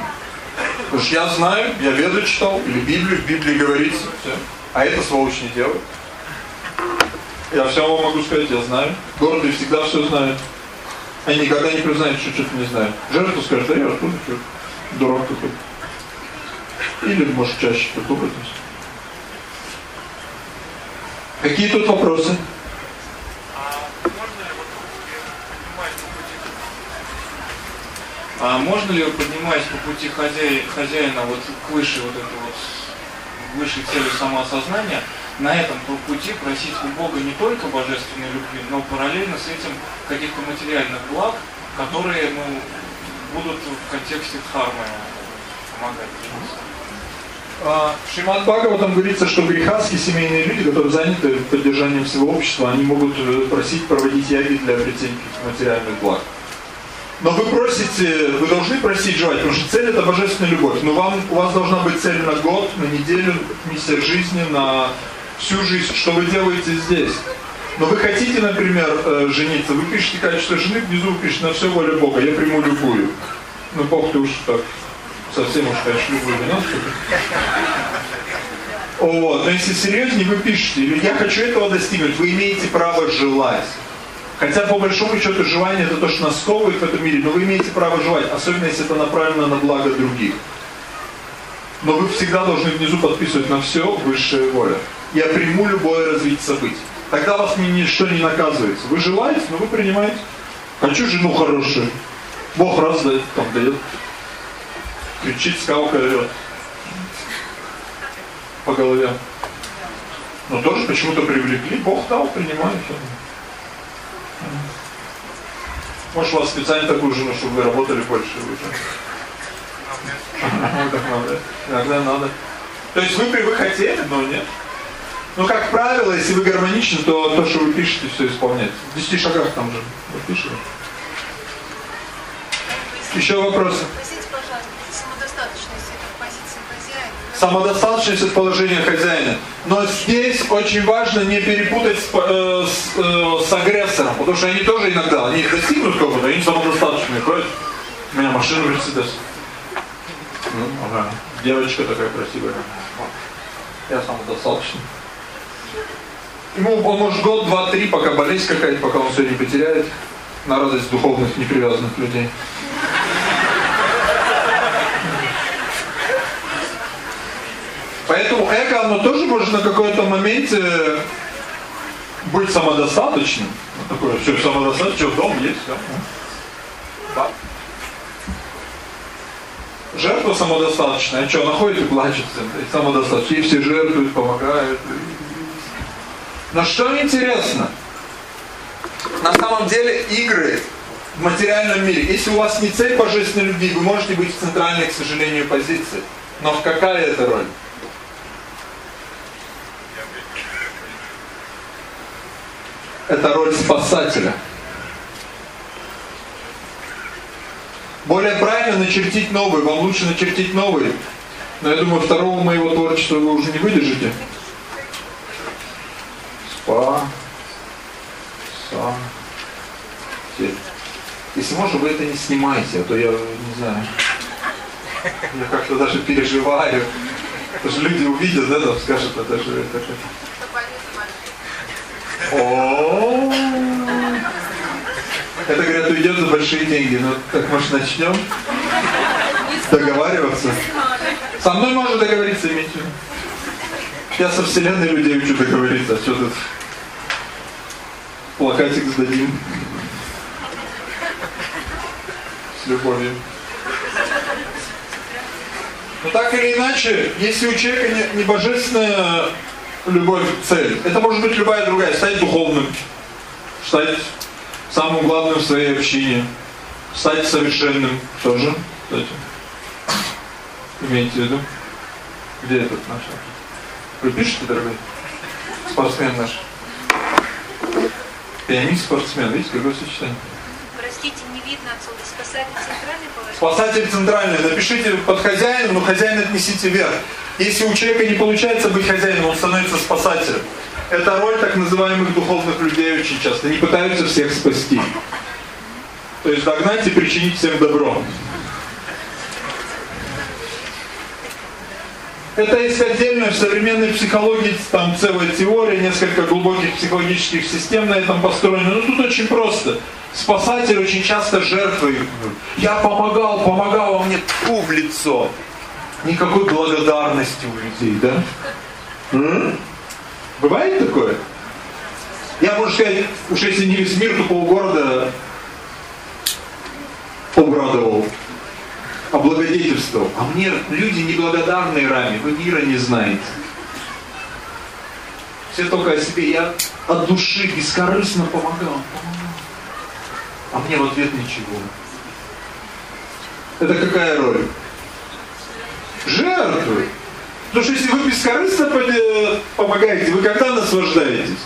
Потому что я знаю, я веду читал, или Библию, в Библии говорится, все. А это сволочь не делает. Я все вам могу сказать, я знаю. Гордые всегда все знают. Они никогда не признают, что что-то не знают. Жертва скажет, да я откуда, что дурак какой Или, может, чаще подумать. Какие тут вопросы? А можно ли, поднимаясь по пути хозяина, хозяина вот к высшей вот этой вот высшей цели самоосознания, на этом пути просить у Бога не только божественной любви, но параллельно с этим каких-то материальных благ, которые ну, будут в контексте дхармы помогать. А, Шримад Бхагаватам говорится, что грехастские семейные люди, которые заняты поддержанием всего общества, они могут э, просить проводить яги для обретения материальных благ. Но вы просите, вы должны просить желать, потому что цель это божественная любовь. Но вам, у вас должна быть цель на год, на неделю, миссия жизни, на всю жизнь. Что вы делаете здесь? Но вы хотите, например, э, жениться, вы пишете качество жены, внизу вы пишете на все воля Бога, я приму любую. Ну Бог ты уж так совсем уж, конечно, любой вино. Вот, но если серьезнее, вы пишете, или я хочу этого достигнуть, вы имеете право желать. Хотя по большому счету желание это то, что нас сковывает в этом мире, но вы имеете право желать, особенно если это направлено на благо других. Но вы всегда должны внизу подписывать на все высшая воля. Я приму любое развитие событий. Тогда вас ничто не наказывается. Вы желаете, но вы принимаете. Хочу жену хорошую. Бог раз дает, там дает кричит, скалка орет по голове. Но тоже почему-то привлекли, Бог дал, принимаете. Может, у вас специально такую жену, чтобы вы работали больше. Иногда надо. То есть вы, вы хотели, но нет. Ну, как правило, если вы гармоничны, то то, что вы пишете, все исполняется. В 10 шагах там же вы пишете. Еще вопросы? самодостаточность от положения хозяина. Но здесь очень важно не перепутать с, э, с, э, с агрессором, потому что они тоже иногда, они достигнут какого-то, они самодостаточные ходят. У меня машина Мерседес. Ну, ага. Девочка такая красивая. Я самодостаточный. Ему он может год, два, три, пока болезнь какая-то, пока он все не потеряет, на радость духовных, непривязанных людей. Поэтому эго, оно тоже может на какой-то моменте быть самодостаточным. Вот такое, все самодостаточно, дом есть, все. Да. Жертва самодостаточная, а что, она ходит и плачется, и самодостаточно, и все жертвуют, помогают. Но что интересно, на самом деле игры в материальном мире. Если у вас не цель божественной любви, вы можете быть в центральной, к сожалению, позиции. Но в какая это роль? Это роль спасателя. Более правильно начертить новый. Вам лучше начертить новый. Но я думаю, второго моего творчества вы уже не выдержите. Спа. Са. Если можно, вы это не снимайте, а то я не знаю. Я как-то даже переживаю. Потому что люди увидят, да, там скажут, это же это. О, это говорят, уйдет за большие деньги. Ну, так может начнем договариваться? Со мной можно договориться, имейте Я со вселенной людей учу договориться. А что тут? Плакатик сдадим. С любовью. Но так или иначе, если у человека не, не божественная любовь цель, это может быть любая другая, стать духовным, стать самым главным в своей общине, стать совершенным тоже, кстати. Имейте в виду. Где этот наш? Вы пишете, дорогой? Спортсмен наш. Пианист-спортсмен, видите, какое сочетание? Простите, не видно отсюда. Спасатель центральный положение? Спасатель центральный. Напишите под хозяином, но хозяин отнесите вверх. Если у человека не получается быть хозяином, он становится спасателем. Это роль так называемых духовных людей очень часто. Они пытаются всех спасти. То есть догнать и причинить всем добро. Это есть отдельно в современной психологии, там целая теория, несколько глубоких психологических систем на этом построено. Но тут очень просто. Спасатель очень часто жертвует. Я помогал, помогал, а мне тьфу в лицо. Никакой благодарности у людей, да? М? Бывает такое? Я, можно сказать, уж если не весь мир, то полгорода обрадовал облагодетельствовал. А мне люди неблагодарные раме, вы мира не знаете. Все только о себе, я от души бескорыстно помогал. А мне в ответ ничего. Это какая роль? Жертвы. Потому что если вы бескорыстно помогаете, вы когда наслаждаетесь?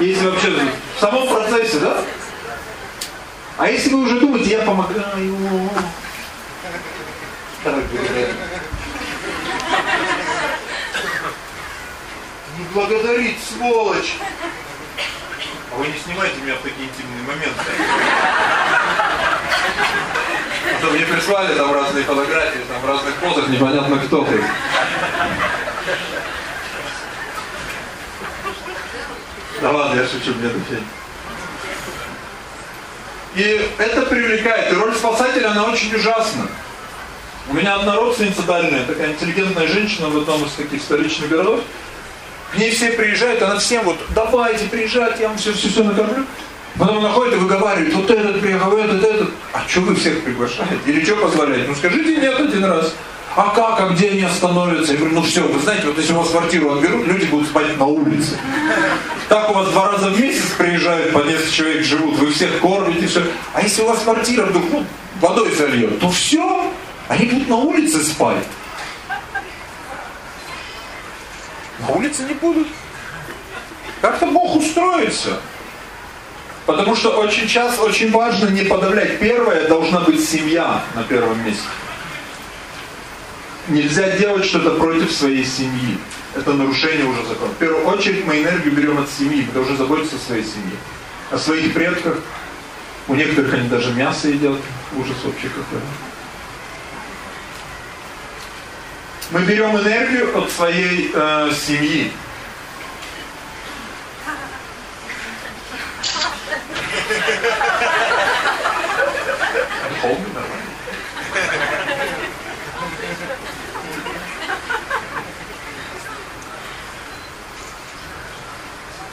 Если вообще в самом процессе, да? А если вы уже думаете, я помогаю, не благодарить, сволочь! А вы не снимайте меня в такие интимные моменты. А то мне прислали там разные фотографии, там в разных позах, непонятно кто ты. Да ладно, я шучу, мне дофиг. И это привлекает. И роль спасателя, она очень ужасна. У меня одна родственница дальняя, такая интеллигентная женщина в одном из таких столичных городов. К ней все приезжают, она всем вот, давайте, приезжайте, я вам все, все, все накормлю. Потом находит и выговаривает, вот этот приехал, этот, этот. А что вы всех приглашаете? Или что позволяете? Ну скажите нет один раз. А как, а где они остановятся? Я говорю, ну все, вы знаете, вот если у вас квартиру отберут, люди будут спать на улице. Так у вас два раза в месяц приезжают, по несколько человек живут, вы всех кормите, все. А если у вас квартира вдруг ну, водой зальет, то все, они будут на улице спать. На улице не будут. Как-то Бог устроится. Потому что очень часто, очень важно не подавлять. Первое должна быть семья на первом месте. Нельзя делать что-то против своей семьи. Это нарушение уже закона. В первую очередь мы энергию берем от семьи. Мы должны заботиться о своей семье. О своих предках. У некоторых они даже мясо едят. Ужас вообще какой. Мы берем энергию от своей э, семьи.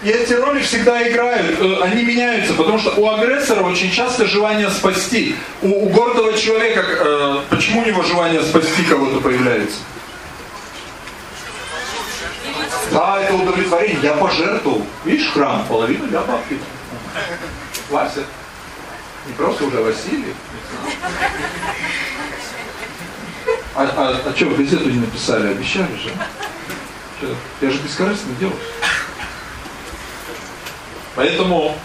И эти роли всегда играют, э, они меняются, потому что у агрессора очень часто желание спасти. У, у гордого человека, э, почему у него желание спасти кого-то появляется? Да, это удовлетворение. Я пожертвовал. Видишь, храм, половину я бабки. Вася. Не просто уже Василий. А, а, а что, в газету не написали? Обещали же. Что? Я же бескорыстно делаю. Поэтому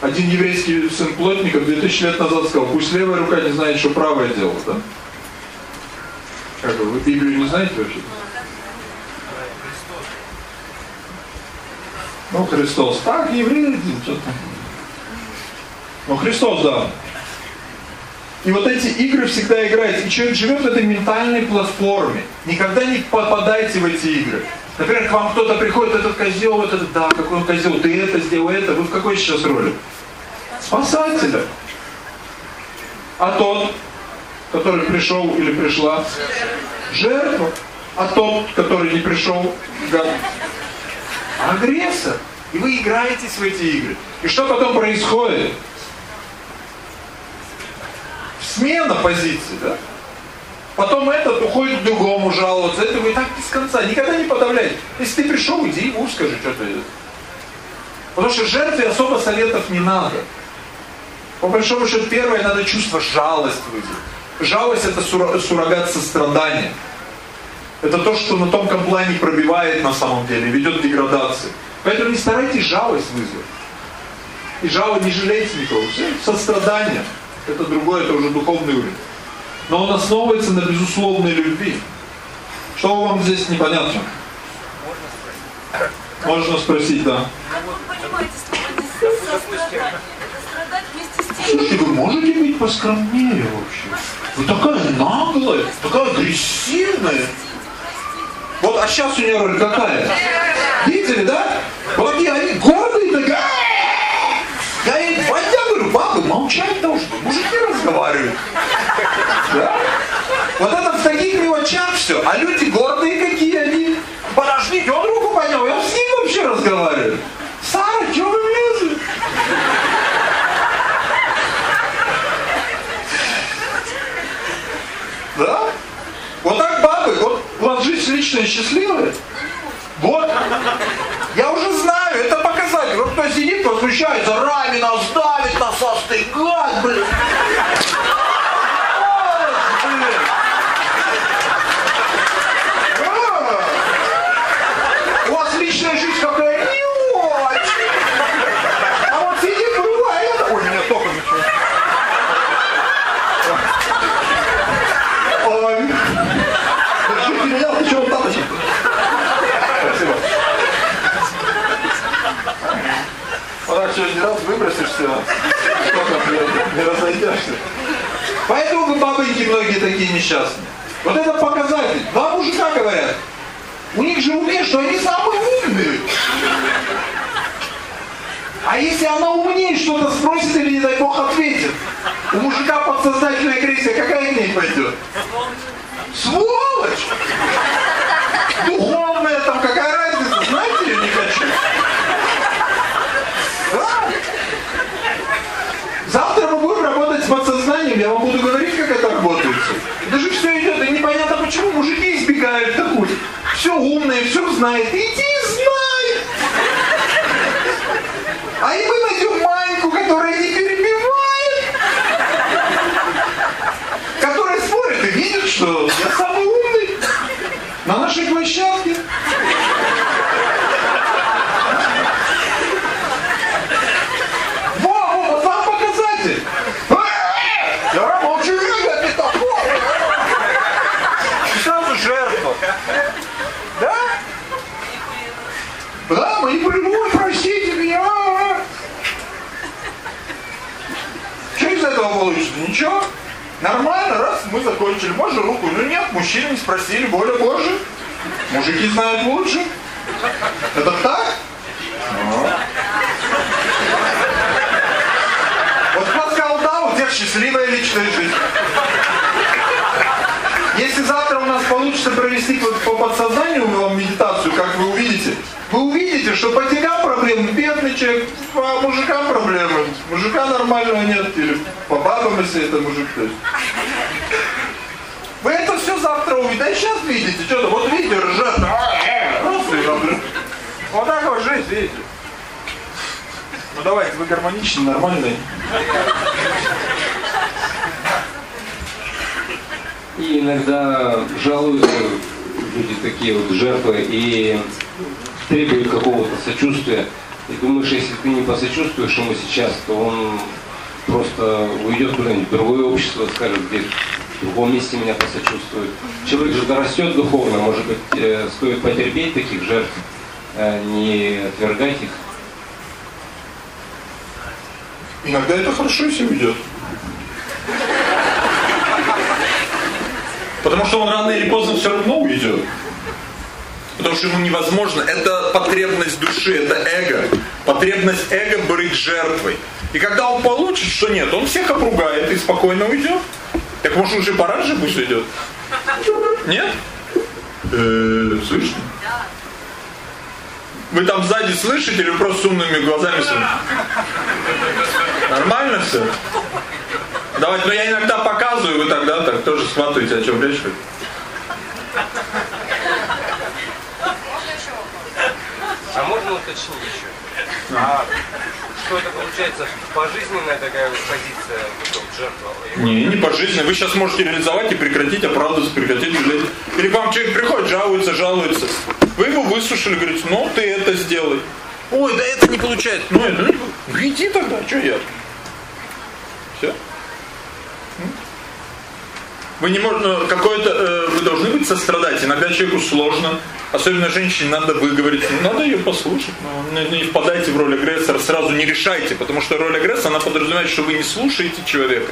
один еврейский сын плотника 2000 лет назад сказал, пусть левая рука не знает, что правая делает, да? Как бы, вы Библию не знаете вообще? Ну, Христос. Так, еврей один, что там. Ну, Христос, да. И вот эти игры всегда играют. И человек живет в этой ментальной платформе. Никогда не попадайте в эти игры. Например, к вам кто-то приходит, этот козел, этот, да, какой он козел, ты это сделал, это. Вы в какой сейчас роли? Спасателя. А тот, который пришел или пришла? Жертва. А тот, который не пришел? Гад. Агрессор. И вы играетесь в эти игры. И что потом происходит? Смена позиции, да? Потом этот уходит к другому жаловаться. Это вы так без конца. Никогда не подавляйте. Если ты пришел, иди ему скажи, что ты... Потому что жертве особо советов не надо. По большому счету, первое, надо чувство жалость вызвать. Жалость это суррогат сострадания. Это то, что на тонком плане пробивает на самом деле, ведет к деградации. Поэтому не старайтесь жалость вызвать. И жало не жалейте никого. Все, сострадание. Это другое, это уже духовный уровень. Но он основывается на безусловной любви. Что вам здесь непонятно? Можно спросить, да. Как вы понимаете слово тем... Слушайте, вы можете быть поскромнее вообще? Вы такая наглая, такая агрессивная. Вот, а сейчас у нее роль какая? Видели, да? Вот они, они гордые, такие. Я ей два говорю, бабы, молчать должны, мужики разговаривают. Да? Вот это в таких мелочах все. А люди гордые какие они. Подождите, он руку поднял, я с ним вообще разговариваю. Сара, что вы влезли? Да? Вас жизнь личная счастливая. Вот. Я уже знаю, это показатель. Вот кто сидит, возмущается, рами нас давит, нас остыгать, блин. У вас личная жизнь какая не очень. А вот сидит другая, я Ой, меня только начало. Ой. Держите меня, почему тапочек? Спасибо. Так через раз все. Не разойдешься. Поэтому бабоньки многие такие несчастные. Вот это показатель. Два мужика говорят. У них же уме, что они самые умные. А если она умнее что-то спросит или, не дай бог, ответит, у мужика подсознательная агрессия какая к ней пойдет? Сволочь! Духовная там, какая разница, знаете, я не хочу. Да? Завтра мы будем работать с подсознанием, я вам буду говорить, как это работает. Даже все идет, и непонятно, почему мужики избегают такую. Все умное, все знает. Иди знай! А и мы найдем Маньку, которая не перебивает. Которая спорит и видит, что я самый умный на нашей площадке. Во, во, вот вам показатель. Я молчу, я не такой. И сразу жертва. Да? Да, манипулирую, простите меня. Что из этого получится? Ничего. Нормально, раз, мы закончили. Можно руку? Ну нет, мужчины не спросили, воля Божия. Мужики знают лучше. Это так? Ну. Вот кто сказал да, у тех счастливая личная жизнь. Если завтра у нас получится провести по подсознанию по мужикам проблемы, мужика нормального нет, или по бабам, если это мужик, то есть. Вы это все завтра увидите, да сейчас видите, что-то, вот видите, ржет, а, э, просто Вот так вот жизнь, видите. Ну давайте, вы гармоничный, нормальный. И иногда жалуются люди такие вот жертвы и требуют какого-то сочувствия. И думаешь, если ты не посочувствуешь ему сейчас, то он просто уйдет куда-нибудь в другое общество, скажет, где в другом месте меня посочувствует. Человек же дорастет духовно, может быть, э, стоит потерпеть таких жертв, а не отвергать их. Иногда это хорошо, если уйдет. Потому что он рано или поздно все равно уйдет. Потому что ему невозможно. Это потребность души, это эго. Потребность эго быть жертвой. И когда он получит, что нет, он всех обругает и спокойно уйдет. Так может уже пора же пусть уйдет? Нет? Э, слышно? Вы там сзади слышите или просто с умными глазами смотрите? Нормально все? Давайте, но я иногда показываю, вы тогда так тоже схватываете, о чем речь. А можно уточнить еще? А что это получается пожизненная такая позиция вот, жертва? Не, не пожизненная. Вы сейчас можете реализовать и прекратить оправдываться, прекратить жалеть. Или к вам человек приходит, жалуется, жалуется. Вы его выслушали, говорите, ну ты это сделай. Ой, да это не получается. Ну это, ну, иди тогда, что я? Все. Вы не можете, ну, какое-то, э, вы должны быть сострадать. Иногда человеку сложно, особенно женщине надо выговорить, ну, надо ее послушать. Но не, не впадайте в роль агрессора, сразу не решайте, потому что роль агрессора, она подразумевает, что вы не слушаете человека.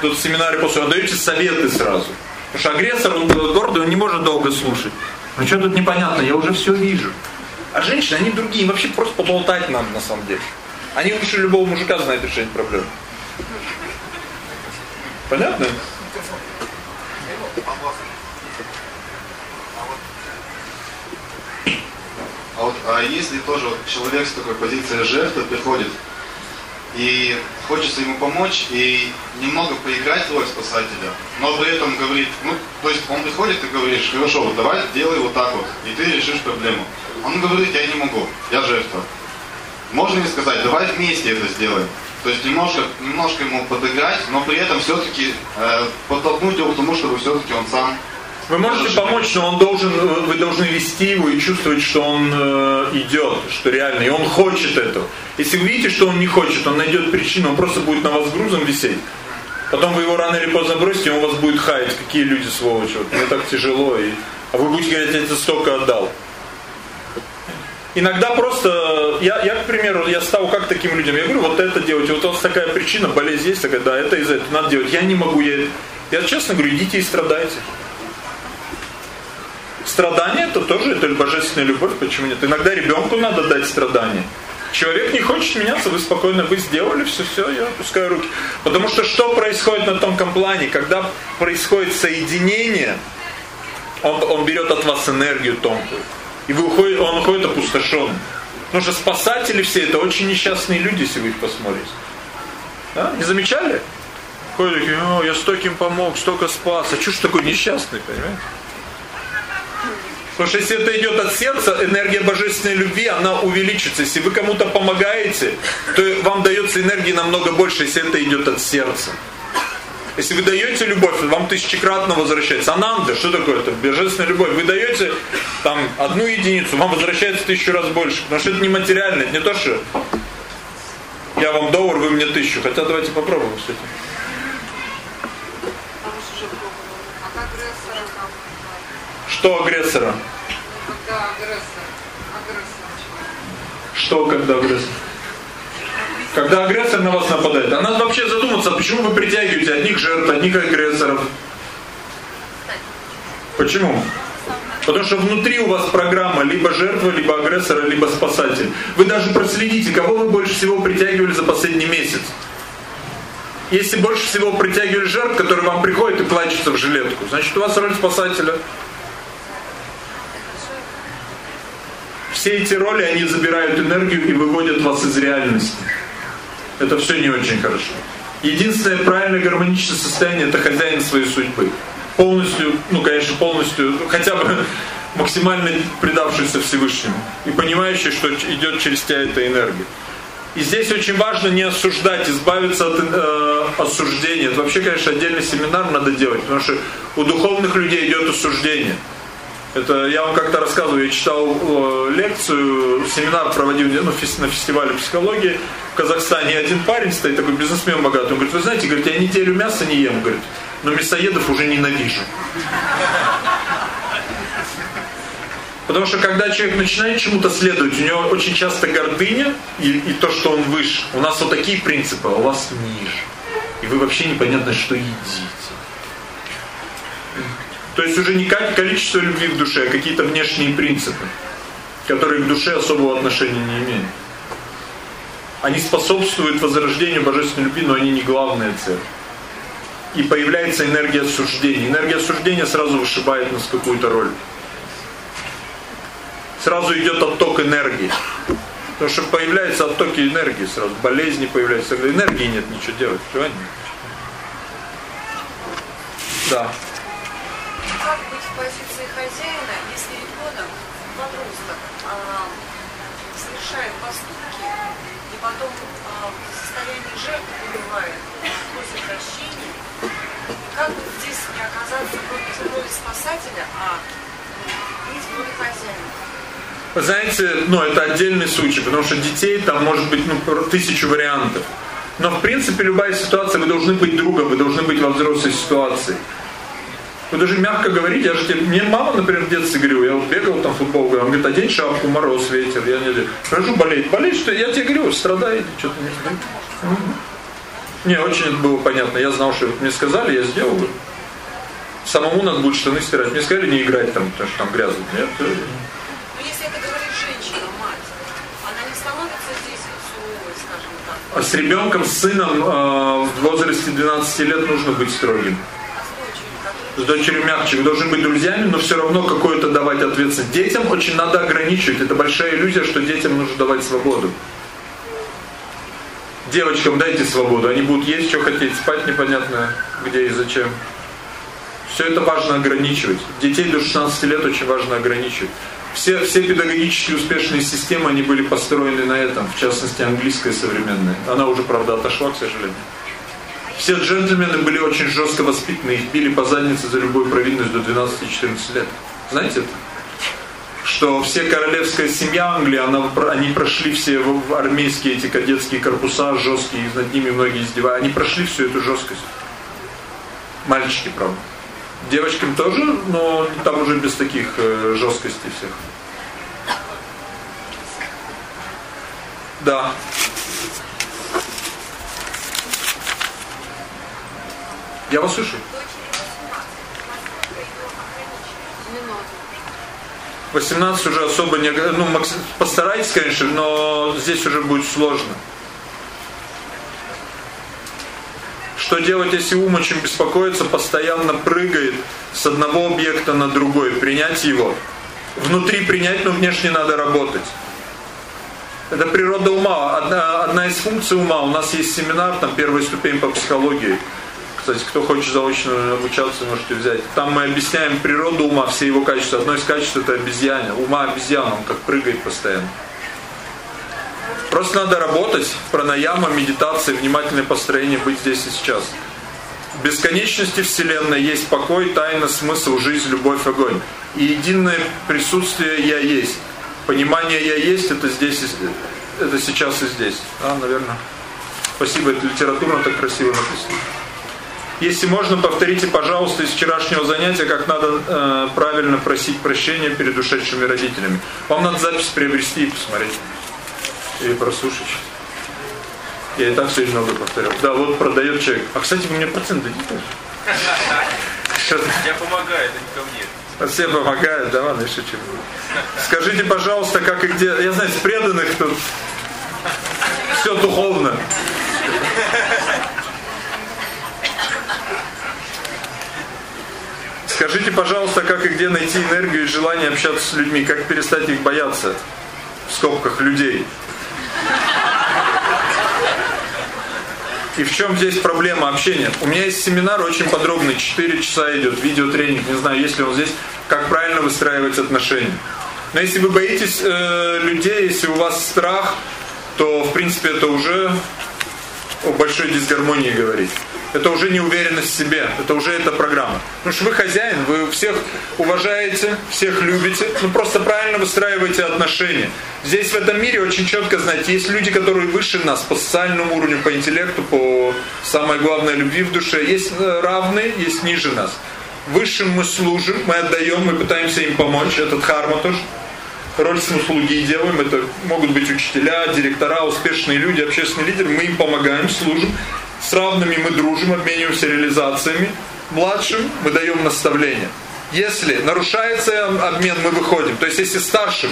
Тут в семинаре после, а даете советы сразу. Потому что агрессор, он гордый, он не может долго слушать. Ну что тут непонятно, я уже все вижу. А женщины, они другие, вообще просто поболтать надо на самом деле. Они лучше любого мужика знают решение проблем. Понятно? А вот а если тоже вот человек с такой позицией жертвы приходит и хочется ему помочь и немного поиграть в роль спасателя, но при этом говорит, ну, то есть он приходит и говоришь, хорошо, вот давай делай вот так вот, и ты решишь проблему. Он говорит, я не могу, я жертва. Можно ли сказать, давай вместе это сделаем? То есть немножко, немножко ему подыграть, но при этом все-таки э, подтолкнуть его к тому, чтобы все-таки он сам вы можете помочь, но он должен, вы должны вести его и чувствовать, что он э, идет, что реально, и он хочет этого. Если вы видите, что он не хочет, он найдет причину, он просто будет на вас грузом висеть. Потом вы его рано или поздно бросите, и он вас будет хаять, какие люди сволочи, вот, мне так тяжело, и, а вы будете говорить, я тебе столько отдал. Иногда просто, я, я, к примеру, я стал как таким людям, я говорю, вот это делать, вот у вас такая причина, болезнь есть, такая, да, это из-за этого надо делать, я не могу, я, я честно говорю, идите и страдайте. Страдание это тоже это божественная любовь, почему нет? Иногда ребенку надо дать страдание. Человек не хочет меняться, вы спокойно, вы сделали все, все, я опускаю руки. Потому что что происходит на тонком плане? Когда происходит соединение, он, он берет от вас энергию тонкую. И вы уходит, он уходит опустошенным. Потому что спасатели все это очень несчастные люди, если вы их посмотрите. Да? Не замечали? Ходят такие, о, я стольким помог, столько спас. А что ж такой несчастный, понимаете? Потому что если это идет от сердца, энергия божественной любви, она увеличится. Если вы кому-то помогаете, то вам дается энергии намного больше, если это идет от сердца. Если вы даете любовь, вам тысячекратно возвращается. Ананда, что такое это? Божественная любовь. Вы даете там одну единицу, вам возвращается тысячу раз больше. Потому что это не материально, это не то, что я вам доллар, вы мне тысячу. Хотя давайте попробуем с этим. Что агрессора? Когда агрессор. Агрессор. Что когда агрессор? Когда агрессор на вас нападает. А надо вообще задуматься, почему вы притягиваете одних жертв, одних агрессоров. Почему? Потому что внутри у вас программа либо жертва, либо агрессора, либо спасатель. Вы даже проследите, кого вы больше всего притягивали за последний месяц. Если больше всего притягивали жертв, которые вам приходят и плачутся в жилетку, значит у вас роль спасателя. Все эти роли, они забирают энергию и выводят вас из реальности. Это все не очень хорошо. Единственное правильное гармоничное состояние – это хозяин своей судьбы. Полностью, ну, конечно, полностью, хотя бы максимально предавшийся Всевышнему. И понимающий, что идет через тебя эта энергия. И здесь очень важно не осуждать, избавиться от, э, осуждение. Это вообще, конечно, отдельный семинар надо делать, потому что у духовных людей идет осуждение. Это я вам как-то рассказываю, я читал э, лекцию, семинар проводил ну, на фестивале психологии в Казахстане. И один парень стоит, такой бизнесмен богатый, он говорит, вы знаете, говорит, я неделю мяса не ем, говорит, но мясоедов уже ненавижу. Потому что когда человек начинает чему-то следовать, у него очень часто гордыня и, и то, что он выше. У нас вот такие принципы, а у вас ниже. И вы вообще непонятно, что едите. То есть уже не количество любви в душе, а какие-то внешние принципы, которые к душе особого отношения не имеют. Они способствуют возрождению божественной любви, но они не главная цель. И появляется энергия осуждения. Энергия осуждения сразу вышибает нас какую-то роль. Сразу идет отток энергии. Потому что появляются оттоки энергии сразу. Болезни появляются. Энергии нет, ничего делать. Понимаете? Да позиции хозяина, если ребенок, подросток, а, совершает поступки и потом а, в состоянии жертвы убивает, просит прощения? Как бы здесь не оказаться в роли спасателя, а быть в роли хозяина? Знаете, ну это отдельный случай, потому что детей там может быть ну, тысячу вариантов. Но в принципе любая ситуация, вы должны быть другом, вы должны быть во взрослой ситуации. Вы даже мягко говорите, я же тебе, мне мама, например, в детстве говорила, я вот бегал там футбол, он говорит, одень шапку, мороз, ветер, я не хожу болеть, болеть, что я тебе говорю, страдай, что-то не Не, очень это было понятно, я знал, что мне сказали, я сделал. Самому надо будет штаны стирать, мне сказали не играть там, потому что там грязно. Нет, скажем так. А с ребенком, с сыном э, в возрасте 12 лет нужно быть строгим с дочерью мягче, вы должны быть друзьями, но все равно какое-то давать ответственность. Детям очень надо ограничивать. Это большая иллюзия, что детям нужно давать свободу. Девочкам дайте свободу, они будут есть, что хотеть, спать непонятно где и зачем. Все это важно ограничивать. Детей до 16 лет очень важно ограничивать. Все, все педагогически успешные системы, они были построены на этом, в частности английская современная. Она уже, правда, отошла, к сожалению. Все джентльмены были очень жестко воспитаны, их били по заднице за любую провинность до 12-14 лет. Знаете это? Что все королевская семья Англии, она, они прошли все армейские эти кадетские корпуса жесткие, над ними многие издеваются. Они прошли всю эту жесткость. Мальчики, правда. Девочкам тоже, но там уже без таких э, жесткостей всех. Да. Я вас слышу. 18 уже особо не... Ну, постарайтесь, конечно, но здесь уже будет сложно. Что делать, если ум очень беспокоится, постоянно прыгает с одного объекта на другой? Принять его. Внутри принять, но внешне надо работать. Это природа ума. Одна, одна из функций ума. У нас есть семинар, там первая ступень по психологии. Кстати, кто хочет заочно обучаться, можете взять. Там мы объясняем природу ума, все его качества. Одно из качеств это обезьяна. Ума обезьяна, он как прыгает постоянно. Просто надо работать, пранаяма, медитация, внимательное построение, быть здесь и сейчас. В бесконечности Вселенной есть покой, тайна, смысл, жизнь, любовь, огонь. И единое присутствие «Я есть». Понимание «Я есть» это здесь, это сейчас и здесь. А, наверное. Спасибо, это литературно так красиво написано. Если можно, повторите, пожалуйста, из вчерашнего занятия, как надо э, правильно просить прощения перед ушедшими родителями. Вам надо запись приобрести и посмотреть. Или прослушать. Я и так сегодня много повторял. Да, вот продает человек. А, кстати, вы мне процент дадите? Я помогаю, это не ко мне. Все помогают, да ладно, шучу. Скажите, пожалуйста, как и где... Я знаю, с преданных тут все духовно. Скажите, пожалуйста, как и где найти энергию и желание общаться с людьми, как перестать их бояться, в скобках, людей. И в чем здесь проблема общения? У меня есть семинар очень подробный, 4 часа идет, видеотренинг, не знаю, есть ли он здесь, как правильно выстраивать отношения. Но если вы боитесь э, людей, если у вас страх, то в принципе это уже о большой дисгармонии говорить. Это уже не уверенность в себе, это уже эта программа. Потому что вы хозяин, вы всех уважаете, всех любите, ну просто правильно выстраиваете отношения. Здесь в этом мире очень четко, знаете, есть люди, которые выше нас по социальному уровню, по интеллекту, по самой главной любви в душе. Есть э, равные, есть ниже нас. Высшим мы служим, мы отдаем, мы пытаемся им помочь. Этот харма тоже роль слуги делаем. Это могут быть учителя, директора, успешные люди, общественные лидеры. Мы им помогаем, служим. С равными мы дружим, обмениваемся реализациями. Младшим мы даем наставления. Если нарушается обмен, мы выходим. То есть, если старшим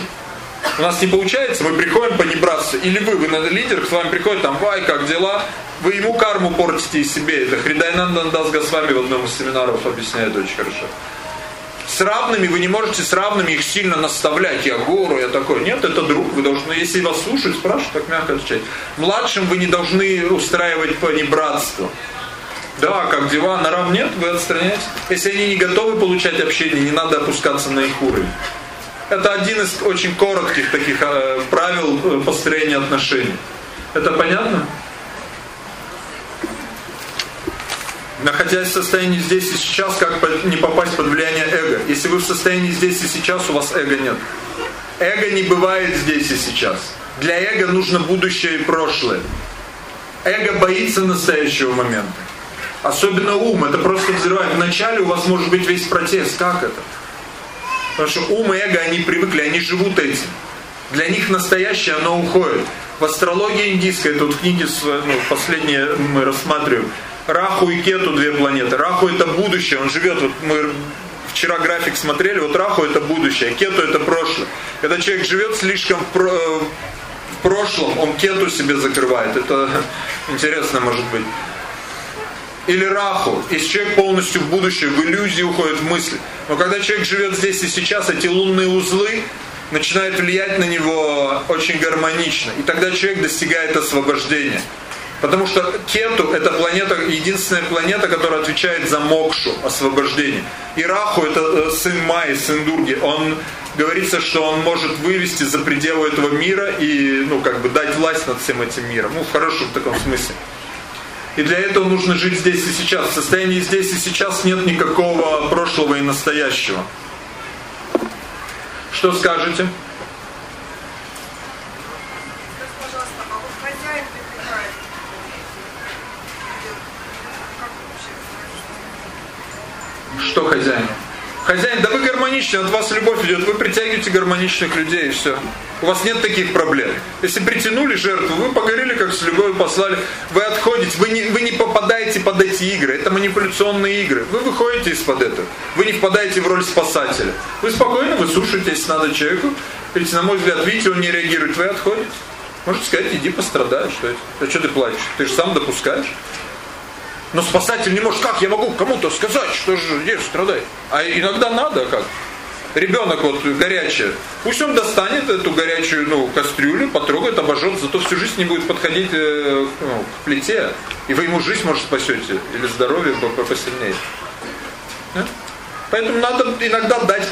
у нас не получается, мы приходим по небратству. Или вы, вы лидер, к вами приходит, там, вай, как дела? Вы ему карму портите и себе. Это Хридайнандандас с вами в одном из семинаров объясняет очень хорошо. С равными вы не можете с равными их сильно наставлять. Я гуру, я такой. Нет, это друг. Вы должны, если вас слушают, спрашивают, так мягко отвечать. Младшим вы не должны устраивать понебратство. Да, как дела, нарав нет, вы отстраняетесь. Если они не готовы получать общение, не надо опускаться на их уровень. Это один из очень коротких таких э, правил э, построения отношений. Это понятно? Находясь в состоянии здесь и сейчас, как не попасть под влияние эго. Если вы в состоянии здесь и сейчас, у вас эго нет. Эго не бывает здесь и сейчас. Для эго нужно будущее и прошлое. Эго боится настоящего момента. Особенно ум, это просто взрывает. Вначале у вас может быть весь протест. Как это? Потому что ум и эго, они привыкли, они живут этим. Для них настоящее, оно уходит. В астрологии индийской, вот книги ну, последние мы рассматриваем, Раху и Кету две планеты. Раху это будущее, он живет, вот мы вчера график смотрели, вот Раху это будущее, Кету это прошлое. Когда человек живет слишком в, в прошлом, он Кету себе закрывает. Это интересно может быть. Или Раху, если человек полностью в будущее, в иллюзии уходит в мысли. Но когда человек живет здесь и сейчас, эти лунные узлы начинают влиять на него очень гармонично. И тогда человек достигает освобождения. Потому что Кету это планета, единственная планета, которая отвечает за мокшу, освобождение. И Раху это э, сын Майи, сын Дурги. Он говорится, что он может вывести за пределы этого мира и, ну, как бы дать власть над всем этим миром. Ну, в хорошем таком смысле. И для этого нужно жить здесь и сейчас. В состоянии здесь и сейчас нет никакого прошлого и настоящего. Что скажете? Что хозяин? Хозяин, да вы гармоничны, от вас любовь идет, вы притягиваете гармоничных людей и все. У вас нет таких проблем. Если притянули жертву, вы погорели, как с любовью послали, вы отходите, вы не, вы не попадаете под эти игры. Это манипуляционные игры. Вы выходите из-под этого. Вы не впадаете в роль спасателя. Вы спокойно выслушаете, если надо человеку. Видите, на мой взгляд, видите, он не реагирует, вы отходите. Можете сказать, иди пострадай, что это. А что ты плачешь? Ты же сам допускаешь. Но спасатель не может, как я могу кому-то сказать, что же здесь страдает? А иногда надо как. Ребенок вот горячий, пусть он достанет эту горячую ну, кастрюлю, потрогает, обожжет, зато всю жизнь не будет подходить э, ну, к плите. И вы ему жизнь, может, спасете, или здоровье посильнее. Да? Поэтому надо иногда дать,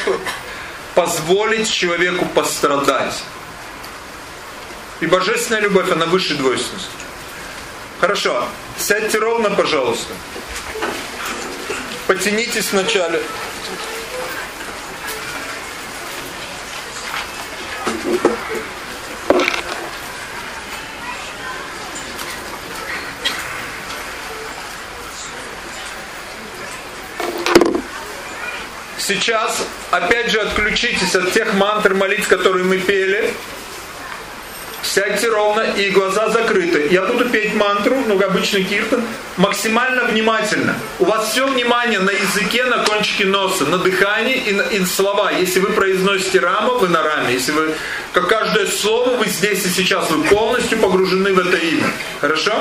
позволить человеку пострадать. И божественная любовь, она выше двойственности. Хорошо. Сядьте ровно, пожалуйста. Потянитесь вначале. Сейчас, опять же, отключитесь от тех мантр молитв, которые мы пели. Сядьте ровно и глаза закрыты. Я буду петь мантру, ну обычный киртан, максимально внимательно. У вас все внимание на языке, на кончике носа, на дыхании и, на, и слова. Если вы произносите рама, вы на раме. Если вы, как каждое слово, вы здесь и сейчас, вы полностью погружены в это имя. Хорошо?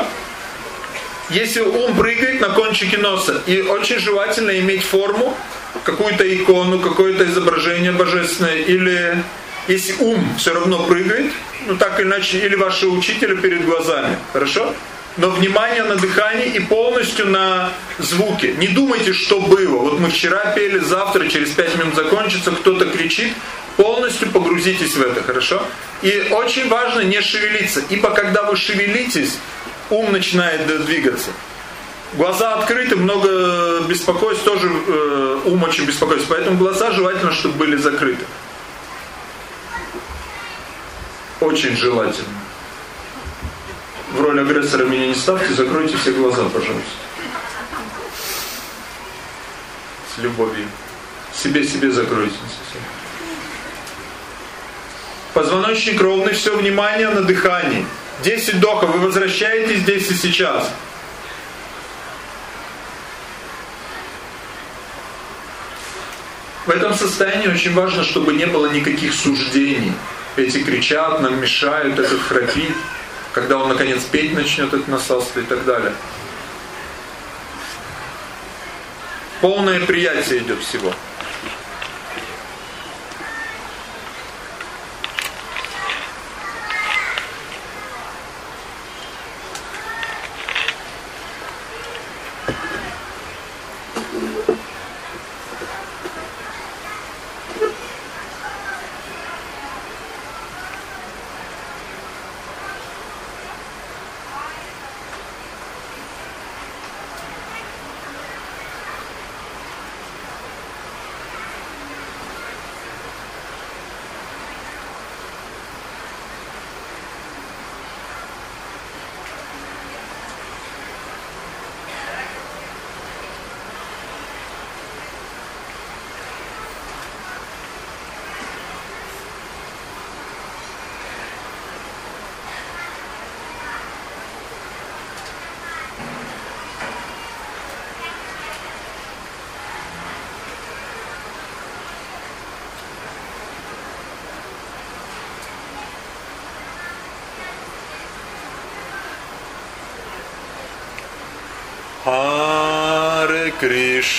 Если ум прыгает на кончике носа, и очень желательно иметь форму, какую-то икону, какое-то изображение божественное, или если ум все равно прыгает, ну так или иначе, или ваши учителя перед глазами, хорошо? Но внимание на дыхание и полностью на звуки. Не думайте, что было. Вот мы вчера пели, завтра, через пять минут закончится, кто-то кричит. Полностью погрузитесь в это, хорошо? И очень важно не шевелиться. Ибо когда вы шевелитесь, ум начинает двигаться. Глаза открыты, много беспокойств, тоже э, ум очень беспокоится. Поэтому глаза желательно, чтобы были закрыты. Очень желательно. В роль агрессора меня не ставьте, закройте все глаза, пожалуйста. С любовью. Себе-себе закройте. Позвоночник ровный, все внимание на дыхании. 10 вдохов, вы возвращаетесь здесь и сейчас. В этом состоянии очень важно, чтобы не было никаких суждений. Эти кричат, нам мешают, этот храпит. Когда он наконец петь начнет, это насалство и так далее. Полное приятие идет всего.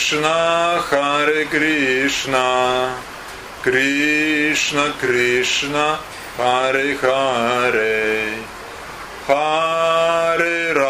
Krishna, Hare Krishna, Krishna Krishna, Hare Hare, Hare Rama,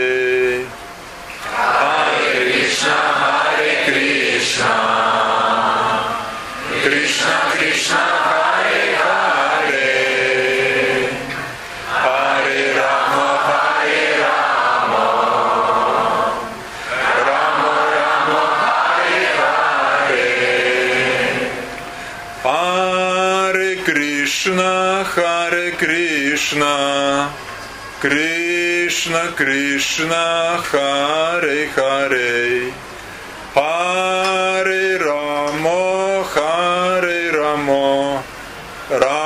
Krishna Hare Krishna Krishna Krishna Hare Hare Hare Rama Hare Rama Rama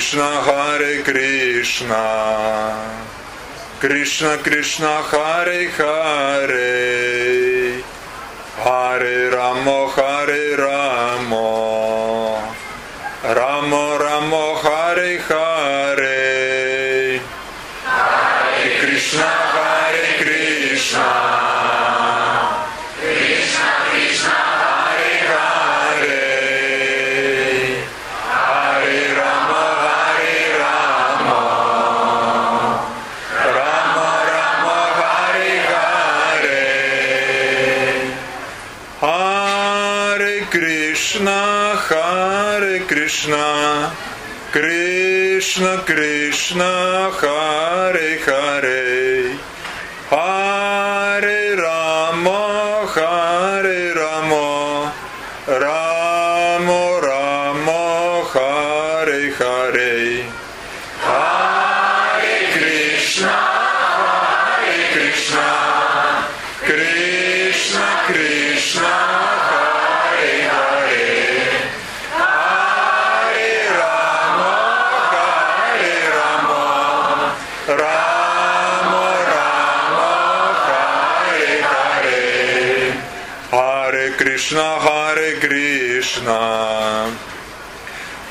Krishna Hare Krishna Krishna Krishna Hare Hare Hare Ramo Hare Ramo Кришна, Харе Кришна, Кришна, Кришна, Харе Харе. Харе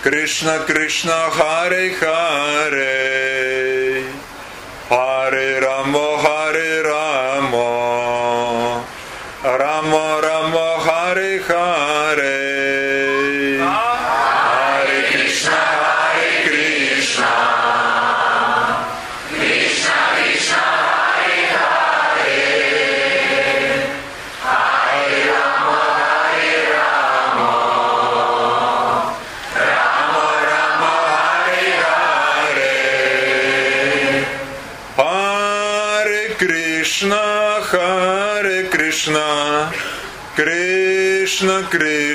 कृष्ण कृष्ण हरे Hare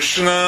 Krishna.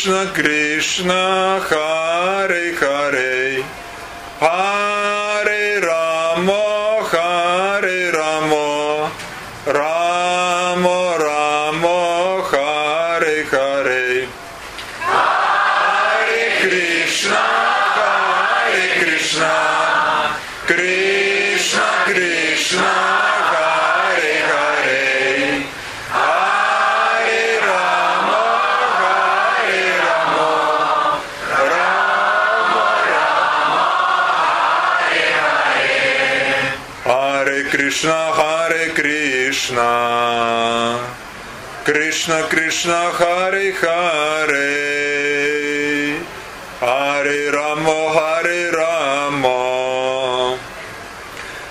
Кришна, Кришна, Харе, Харе, Харе. Кришна. Кришна, Кришна, Хари, Хари. Хари Рамо, Хари Рамо.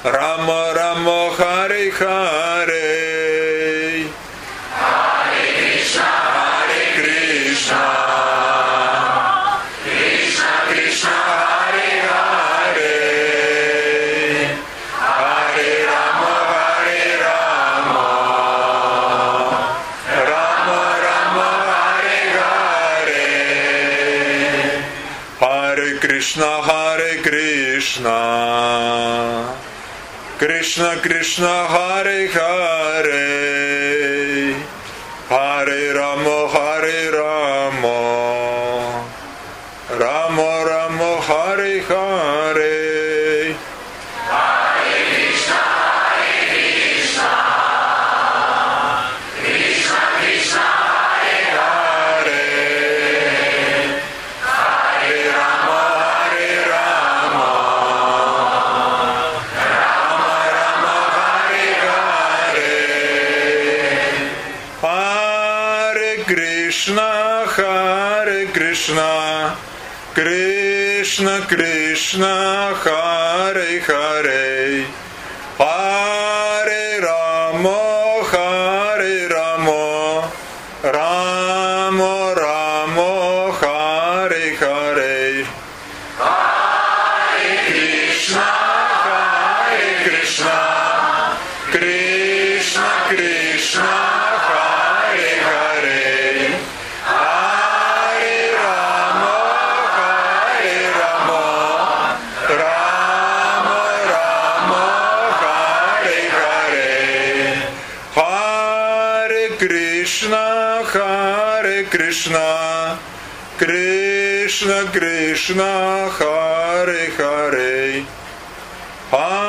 Рамо, Рамо, Хари, Хари. Krishna Krishna Hare Hare. Кришна Кришна Харе Харей. Харе.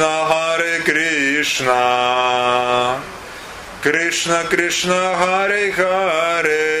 Кришна, Гаре Кришна, Кришна, Кришна, Гаре Гаре.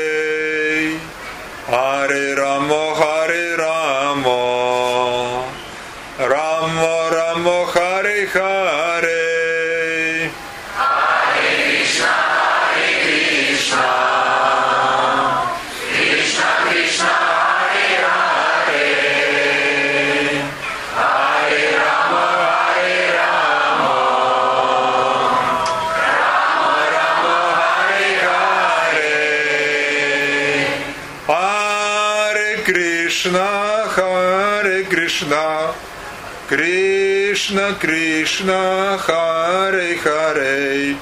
Кришна, Кришна, харе харе.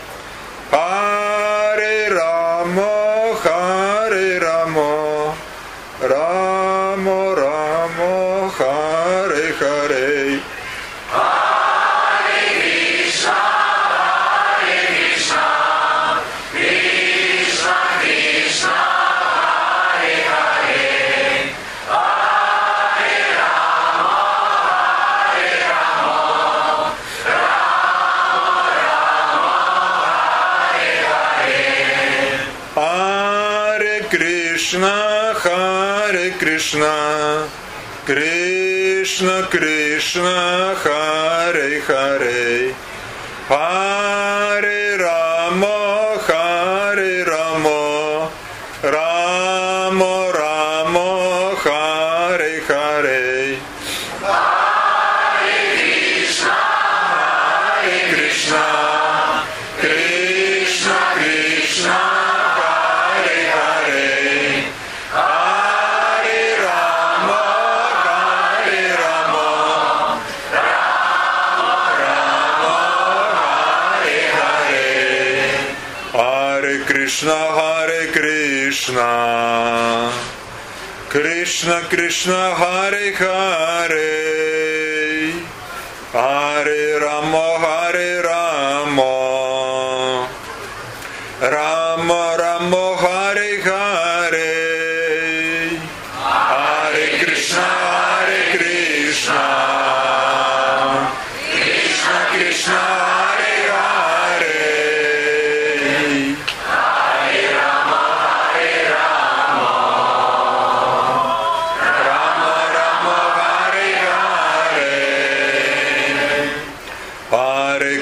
Кришна, Кришна, харе харе, Харей. Krishna, Krishna, Krishna, Hare Hare.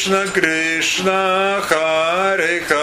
Krishna Krishna Hare Hare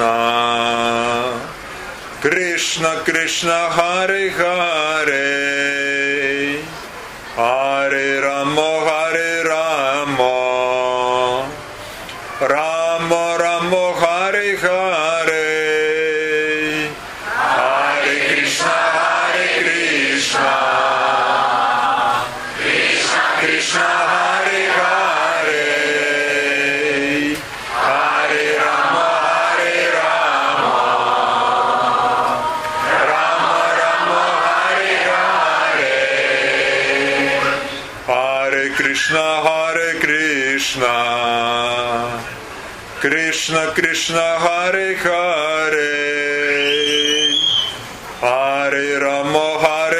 Krishna. Krishna Krishna Hare Hare. Hare Rama. Krishna Krishna Hare Hare. Hare Ramo, Hare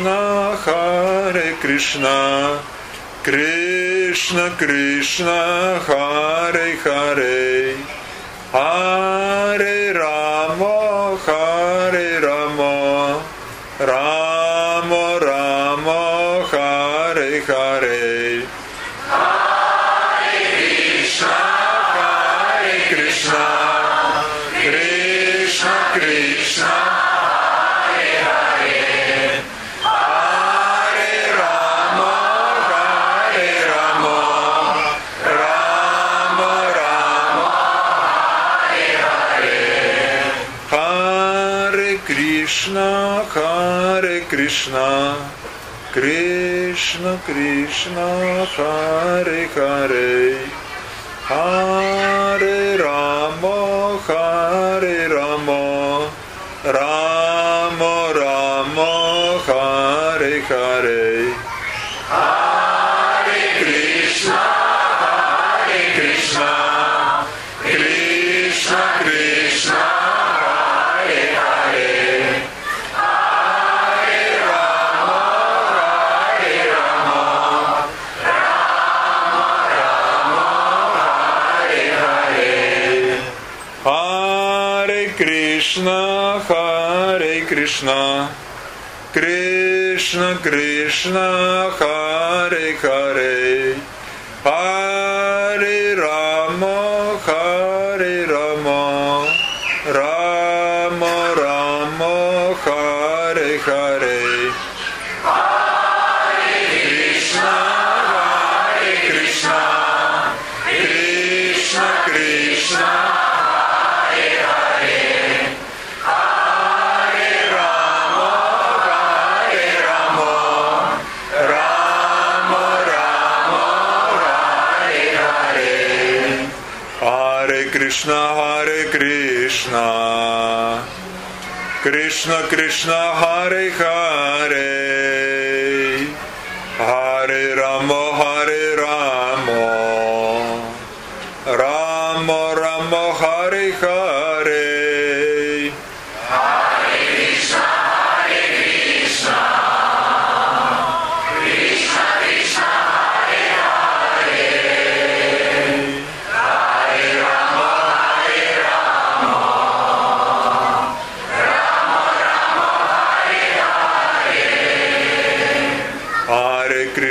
Кришна, Харе Кришна, Кришна, Кришна, Харе Харе, Харе Рам. Krishna, Krishna, Krishna, Hare Hare, Hare. Кришна, Кришна, Кришна, Харе, Харе. Krishna. Krishna Krishna Hare Hare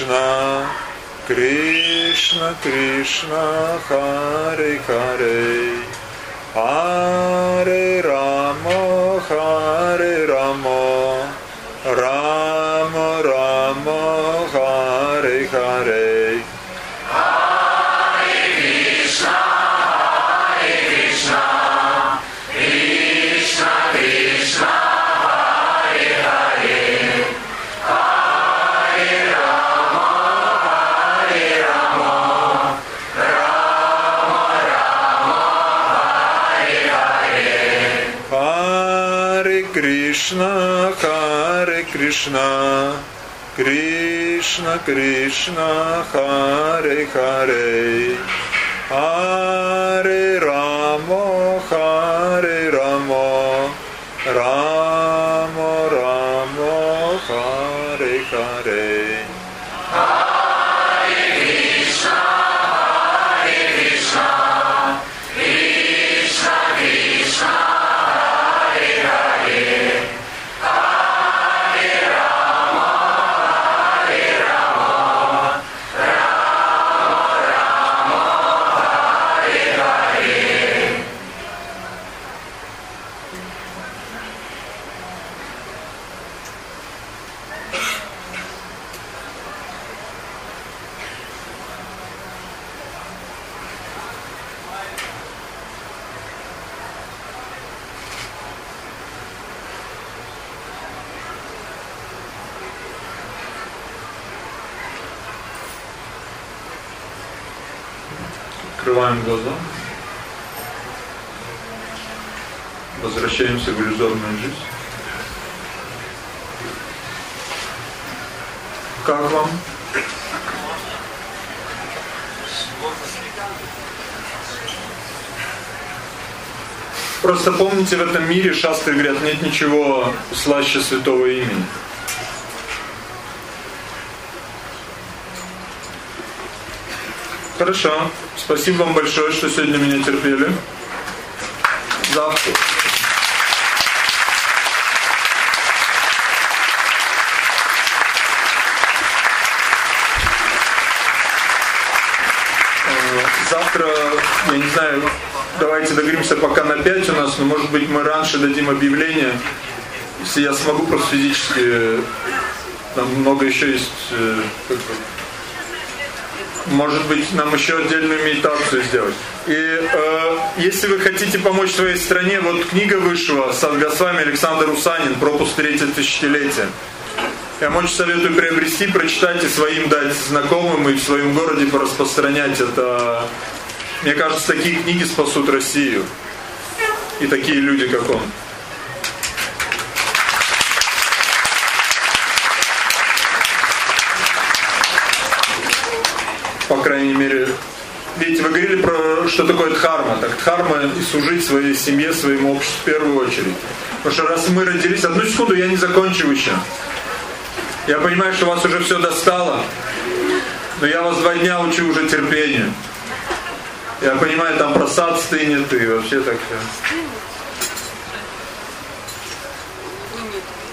Krishna, Krishna Krishna, Hare Hare, Hare Rama, Hare Hare Krishna, Krishna Krishna, Hare Hare, Как вам? Просто помните, в этом мире шастры говорят, нет ничего слаще святого имени. Хорошо. Спасибо вам большое, что сегодня меня терпели. Завтра. Э, Завтра, я не знаю, давайте договоримся пока на 5 у нас, но может быть мы раньше дадим объявление. Если я смогу просто физически, там много еще есть э, как бы, может быть, нам еще отдельную медитацию сделать. И э, если вы хотите помочь своей стране, вот книга вышла с вами Александр Усанин «Пропуск третье тысячелетие». Я очень советую приобрести, прочитать и своим дать знакомым и в своем городе пораспространять. Это, мне кажется, такие книги спасут Россию. И такие люди, как он. по крайней мере. Видите, вы говорили про что такое дхарма. Так дхарма и служить своей семье, своему обществу в первую очередь. Потому что раз мы родились, одну секунду, я не закончил еще. Я понимаю, что вас уже все достало, но я вас два дня учу уже терпению. Я понимаю, там просад стынет и вообще так.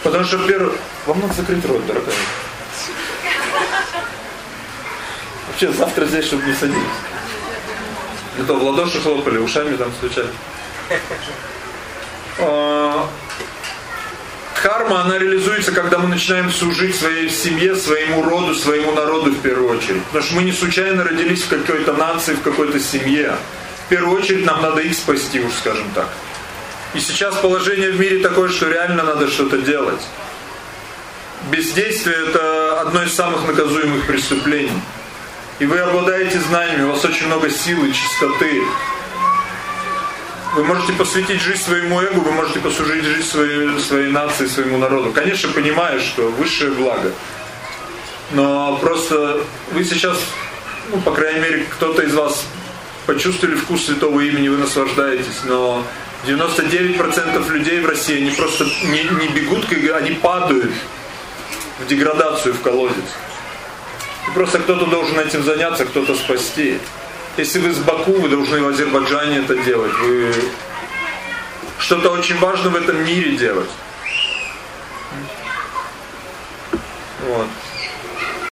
Потому что первый... Вам надо закрыть рот, дорогая. Вообще, завтра здесь, чтобы не садились. Это в ладоши хлопали, ушами там стучали. А, Карма, она реализуется, когда мы начинаем служить своей семье, своему роду, своему народу в первую очередь. Потому что мы не случайно родились в какой-то нации, в какой-то семье. В первую очередь нам надо их спасти, уж скажем так. И сейчас положение в мире такое, что реально надо что-то делать. Бездействие – это одно из самых наказуемых преступлений. И вы обладаете знаниями, у вас очень много силы, чистоты, вы можете посвятить жизнь своему эго, вы можете послужить жизнь своей, своей нации, своему народу. Конечно, понимаю, что высшее благо. Но просто вы сейчас, ну, по крайней мере, кто-то из вас почувствовали вкус святого имени, вы наслаждаетесь, но 99% людей в России, они просто не, не бегут, они падают в деградацию, в колодец. И просто кто-то должен этим заняться, кто-то спасти. Если вы с Баку, вы должны в Азербайджане это делать. Вы что-то очень важно в этом мире делать. Вот.